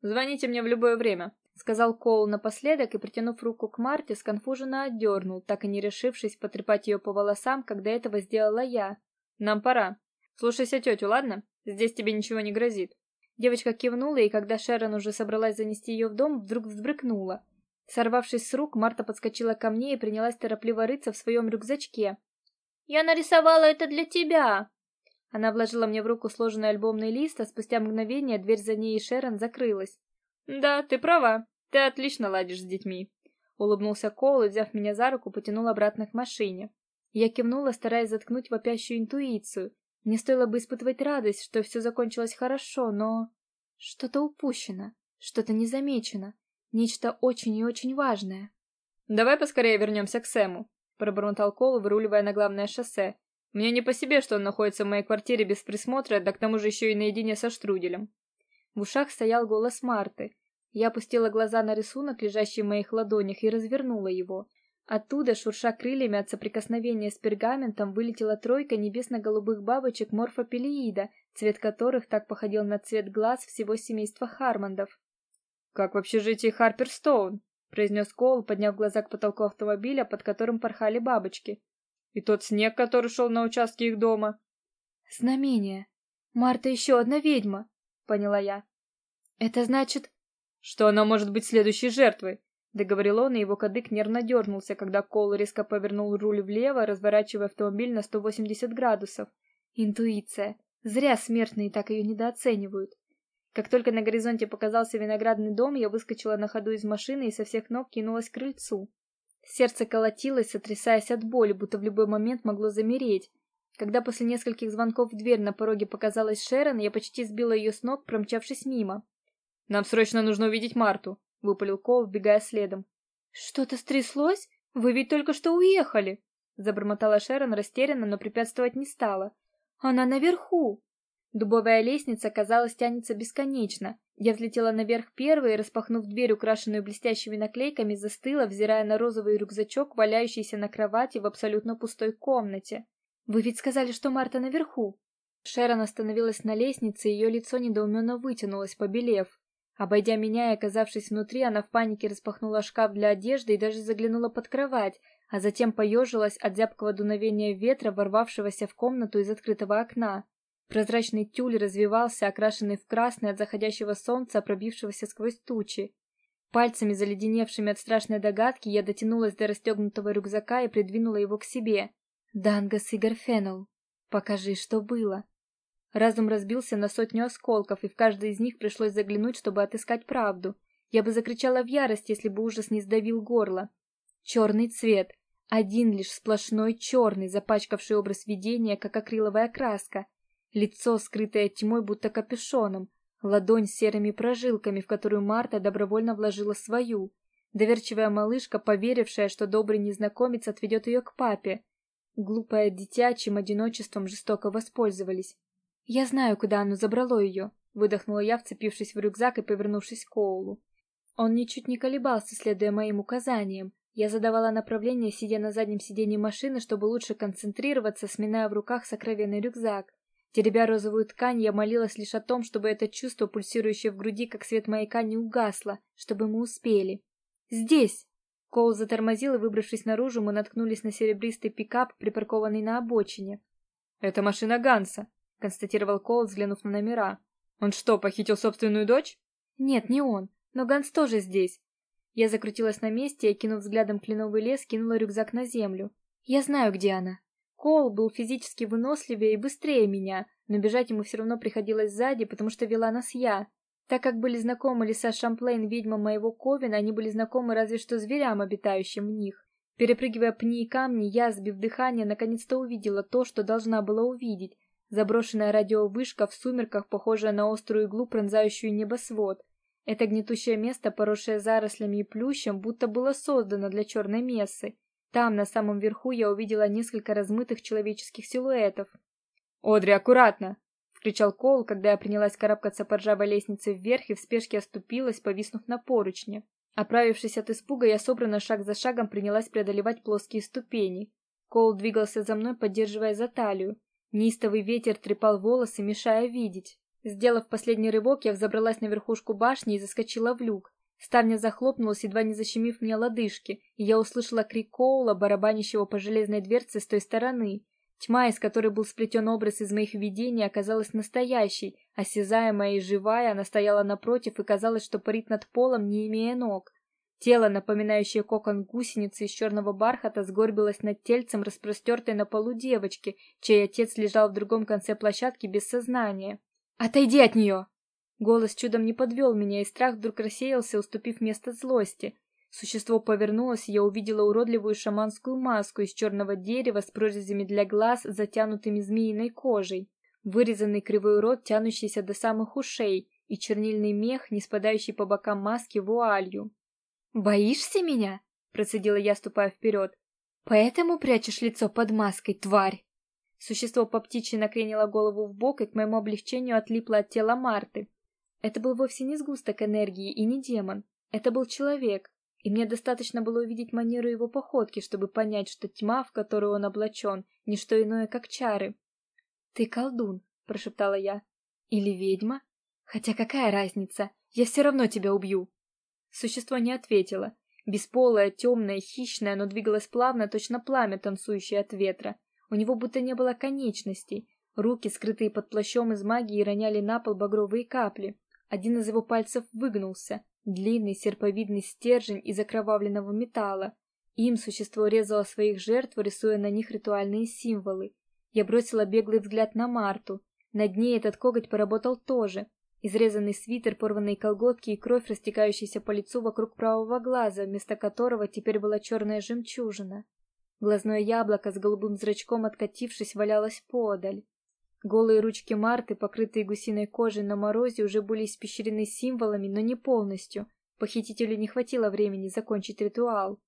«Звоните мне в любое время», — сказал Коул напоследок и, притянув руку к Марте, сконфуженно отдернул, так и не решившись потрепать ее по волосам, когда этого сделала я. «Нам пора. Слушайся тетю, ладно? Здесь тебе ничего не грозит». Девочка кивнула, и когда Шерон уже собралась занести ее в дом, вдруг взбрыкнула. Сорвавшись с рук, Марта подскочила ко мне и принялась торопливо рыться в своем рюкзачке. «Я нарисовала это для тебя!» Она вложила мне в руку сложенный альбомный лист, а спустя мгновение дверь за ней и Шерон закрылась. «Да, ты права. Ты отлично ладишь с детьми». улыбнулся Кол и, взяв меня за руку, потянул обратно к машине. Я кивнула, стараясь заткнуть вопящую интуицию. Мне стоило бы испытывать радость, что все закончилось хорошо, но что-то упущено, что-то незамечено, нечто очень и очень важное. Давай поскорее вернемся к Сэму, пробормотал Кол, выруливая на главное шоссе. Мне не по себе, что он находится в моей квартире без присмотра, да к тому же еще и наедине со штруделем. В ушах стоял голос Марты. Я опустила глаза на рисунок, лежащий в моих ладонях, и развернула его. Оттуда, шурша крыльями от соприкосновения с пергаментом, вылетела тройка небесно-голубых бабочек морфопелиида, цвет которых так походил на цвет глаз всего семейства Хармондов. «Как в общежитии Харперстоун», — произнес Коул, подняв глаза к потолку автомобиля, под которым порхали бабочки. «И тот снег, который шел на участке их дома». «Знамение. Марта еще одна ведьма», — поняла я. «Это значит...» «Что она может быть следующей жертвой?» Договорил он, и его кадык нервно дернулся, когда Кол резко повернул руль влево, разворачивая автомобиль на 180 градусов. Интуиция. Зря смертные так ее недооценивают. Как только на горизонте показался виноградный дом, я выскочила на ходу из машины и со всех ног кинулась к крыльцу. Сердце колотилось, сотрясаясь от боли, будто в любой момент могло замереть. Когда после нескольких звонков в дверь на пороге показалась Шерон, я почти сбила ее с ног, промчавшись мимо. «Нам срочно нужно увидеть Марту», — выпалил Кол, вбегая следом. «Что-то стряслось? Вы ведь только что уехали!» Забормотала Шерон растерянно, но препятствовать не стала. «Она наверху!» Дубовая лестница, казалось, тянется бесконечно. Я взлетела наверх первой и, распахнув дверь, украшенную блестящими наклейками, застыла, взирая на розовый рюкзачок, валяющийся на кровати в абсолютно пустой комнате. «Вы ведь сказали, что Марта наверху!» Шерон остановилась на лестнице, ее лицо недоуменно вытянулось, побелев. Обойдя меня и оказавшись внутри, она в панике распахнула шкаф для одежды и даже заглянула под кровать, а затем поежилась от зябкого дуновения ветра, ворвавшегося в комнату из открытого окна. Прозрачный тюль развивался, окрашенный в красный от заходящего солнца, пробившегося сквозь тучи. Пальцами, заледеневшими от страшной догадки, я дотянулась до расстегнутого рюкзака и придвинула его к себе. «Дангас Игорь Феннелл, покажи, что было». Разум разбился на сотню осколков, и в каждый из них пришлось заглянуть, чтобы отыскать правду. Я бы закричала в ярости, если бы ужас не сдавил горло. Черный цвет. Один лишь сплошной черный, запачкавший образ видения, как акриловая краска. Лицо, скрытое тьмой, будто капюшоном. Ладонь с серыми прожилками, в которую Марта добровольно вложила свою. Доверчивая малышка, поверившая, что добрый незнакомец отведет ее к папе. Глупое дитя, чьим одиночеством жестоко воспользовались. Я знаю, куда оно забрало ее», — выдохнула я, вцепившись в рюкзак и повернувшись к Коулу. Он ничуть не колебался, следуя моим указаниям. Я задавала направление, сидя на заднем сиденье машины, чтобы лучше концентрироваться, сминая в руках сокровенный рюкзак. Теребя розовую ткань, я молилась лишь о том, чтобы это чувство, пульсирующее в груди, как свет маяка, не угасло, чтобы мы успели. «Здесь!» Коул затормозил, и, выбравшись наружу, мы наткнулись на серебристый пикап, припаркованный на обочине. «Это машина Ганса», констатировал Коул, взглянув на номера. Он что, похитил собственную дочь? Нет, не он. Но Ганс тоже здесь. Я закрутилась на месте и, кинув взглядом кленовый лес, кинула рюкзак на землю. Я знаю, где она. Коул был физически выносливее и быстрее меня, но бежать ему все равно приходилось сзади, потому что вела нас я. Так как были знакомы леса Шамплейн, ведьма моего Ковина, они были знакомы разве что зверям, обитающим в них. Перепрыгивая пни и камни, я, сбив дыхание, наконец-то увидела то, что должна была увидеть. Заброшенная радиовышка в сумерках, похожая на острую иглу, пронзающую небосвод. Это гнетущее место, поросшее зарослями и плющем, будто было создано для черной мессы. Там, на самом верху, я увидела несколько размытых человеческих силуэтов. «Одри, аккуратно!» — кричал Коул, когда я принялась карабкаться по ржавой лестнице вверх и в спешке оступилась, повиснув на поручне. Оправившись от испуга, я собрана шаг за шагом принялась преодолевать плоские ступени. Коул двигался за мной, поддерживая за талию. Неистовый ветер трепал волосы, мешая видеть. Сделав последний рывок, я взобралась на верхушку башни и заскочила в люк. Ставня захлопнулась, едва не защемив мне лодыжки, и я услышала крик Коула, барабанящего по железной дверце с той стороны. Тьма, из которой был сплетен образ из моих видений, оказалась настоящей, осязаемая и живая, она стояла напротив и казалось, что парит над полом, не имея ног. Тело, напоминающее кокон гусеницы из черного бархата, сгорбилось над тельцем, распростертой на полу девочки, чей отец лежал в другом конце площадки без сознания. «Отойди от нее!» Голос чудом не подвел меня, и страх вдруг рассеялся, уступив место злости. Существо повернулось, и я увидела уродливую шаманскую маску из черного дерева с прорезями для глаз, затянутыми змеиной кожей, вырезанный кривой рот, тянущийся до самых ушей, и чернильный мех, не спадающий по бокам маски вуалью. «Боишься меня?» — процедила я, ступая вперед. «Поэтому прячешь лицо под маской, тварь!» Существо по птичьи накренило голову в бок и к моему облегчению отлипло от тела Марты. Это был вовсе не сгусток энергии и не демон. Это был человек, и мне достаточно было увидеть манеру его походки, чтобы понять, что тьма, в которую он облачен, не что иное, как чары. «Ты колдун», — прошептала я. «Или ведьма? Хотя какая разница? Я все равно тебя убью!» Существо не ответило. Бесполое, темное, хищное, оно двигалось плавно, точно пламя, танцующее от ветра. У него будто не было конечностей. Руки, скрытые под плащом из магии, роняли на пол багровые капли. Один из его пальцев выгнулся. Длинный серповидный стержень из окровавленного металла. Им существо резало своих жертв, рисуя на них ритуальные символы. Я бросила беглый взгляд на Марту. Над ней этот коготь поработал тоже. Изрезанный свитер, порванные колготки и кровь, растекающаяся по лицу вокруг правого глаза, вместо которого теперь была черная жемчужина. Глазное яблоко с голубым зрачком, откатившись, валялось подаль. Голые ручки Марты, покрытые гусиной кожей на морозе, уже были испещрены символами, но не полностью. Похитителю не хватило времени закончить ритуал.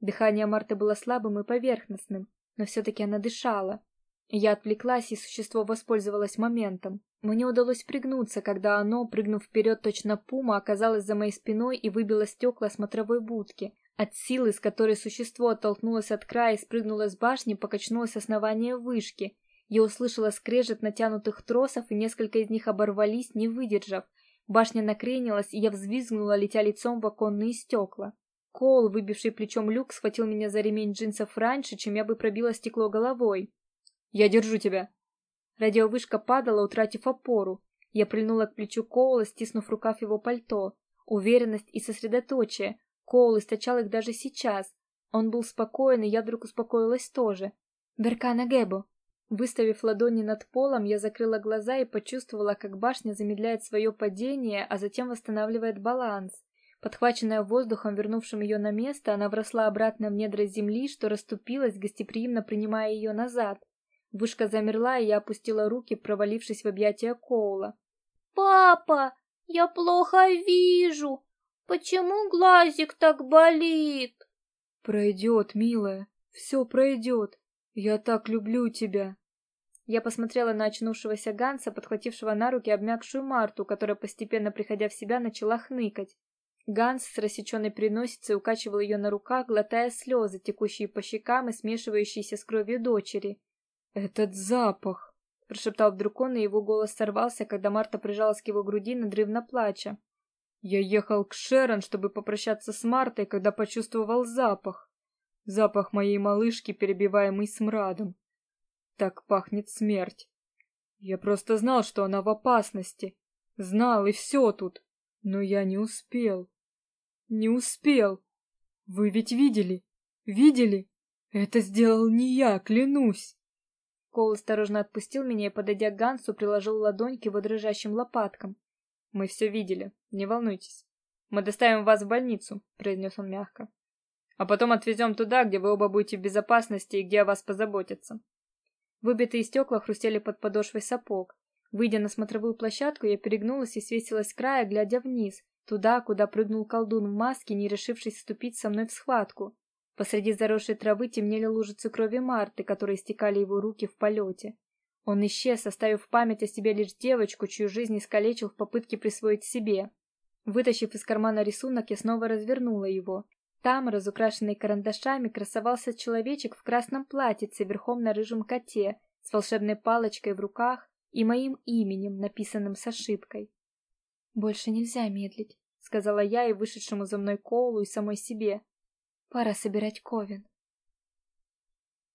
Дыхание Марты было слабым и поверхностным, но все-таки она дышала. Я отвлеклась, и существо воспользовалось моментом. Мне удалось пригнуться, когда оно, прыгнув вперед точно пума, оказалось за моей спиной и выбило стекла смотровой будки. От силы, с которой существо оттолкнулось от края и спрыгнуло с башни, покачнулось основание вышки. Я услышала скрежет натянутых тросов, и несколько из них оборвались, не выдержав. Башня накренилась, и я взвизгнула, летя лицом в оконные стекла. Кол, выбивший плечом люк, схватил меня за ремень джинсов раньше, чем я бы пробила стекло головой. «Я держу тебя!» Радиовышка падала, утратив опору. Я прильнула к плечу Коула, стиснув рукав его пальто. Уверенность и сосредоточие. Коул источал их даже сейчас. Он был спокоен, и я вдруг успокоилась тоже. «Беркана Гэбо!» Выставив ладони над полом, я закрыла глаза и почувствовала, как башня замедляет свое падение, а затем восстанавливает баланс. Подхваченная воздухом, вернувшим ее на место, она вросла обратно в недра земли, что расступилась, гостеприимно принимая ее назад. Вышка замерла, и я опустила руки, провалившись в объятия Коула. «Папа, я плохо вижу. Почему глазик так болит?» «Пройдет, милая, все пройдет. Я так люблю тебя». Я посмотрела на очнувшегося Ганса, подхватившего на руки обмякшую Марту, которая, постепенно приходя в себя, начала хныкать. Ганс с рассеченной переносицей укачивал ее на руках, глотая слезы, текущие по щекам и смешивающиеся с кровью дочери. «Этот запах!» — прошептал вдруг он, и его голос сорвался, когда Марта прижалась к его груди, надрывно плача. «Я ехал к Шерон, чтобы попрощаться с Мартой, когда почувствовал запах. Запах моей малышки, перебиваемый смрадом. Так пахнет смерть. Я просто знал, что она в опасности. Знал, и все тут. Но я не успел. Не успел. Вы ведь видели? Видели? Это сделал не я, клянусь. Коул осторожно отпустил меня и, подойдя к Гансу, приложил ладонь к его дрожащим лопаткам. «Мы все видели, не волнуйтесь. Мы доставим вас в больницу», — произнес он мягко. «А потом отвезем туда, где вы оба будете в безопасности и где о вас позаботятся». Выбитые стекла хрустели под подошвой сапог. Выйдя на смотровую площадку, я перегнулась и свесилась с края, глядя вниз, туда, куда прыгнул колдун в маске, не решившись вступить со мной в схватку. Посреди заросшей травы темнели лужицы крови Марты, которые стекали его руки в полете. Он исчез, оставив в память о себе лишь девочку, чью жизнь искалечил в попытке присвоить себе. Вытащив из кармана рисунок, я снова развернула его. Там, разукрашенный карандашами, красовался человечек в красном платьице верхом на рыжем коте, с волшебной палочкой в руках и моим именем, написанным с ошибкой. «Больше нельзя медлить», — сказала я и вышедшему за мной Коулу и самой себе. Пора собирать ковен.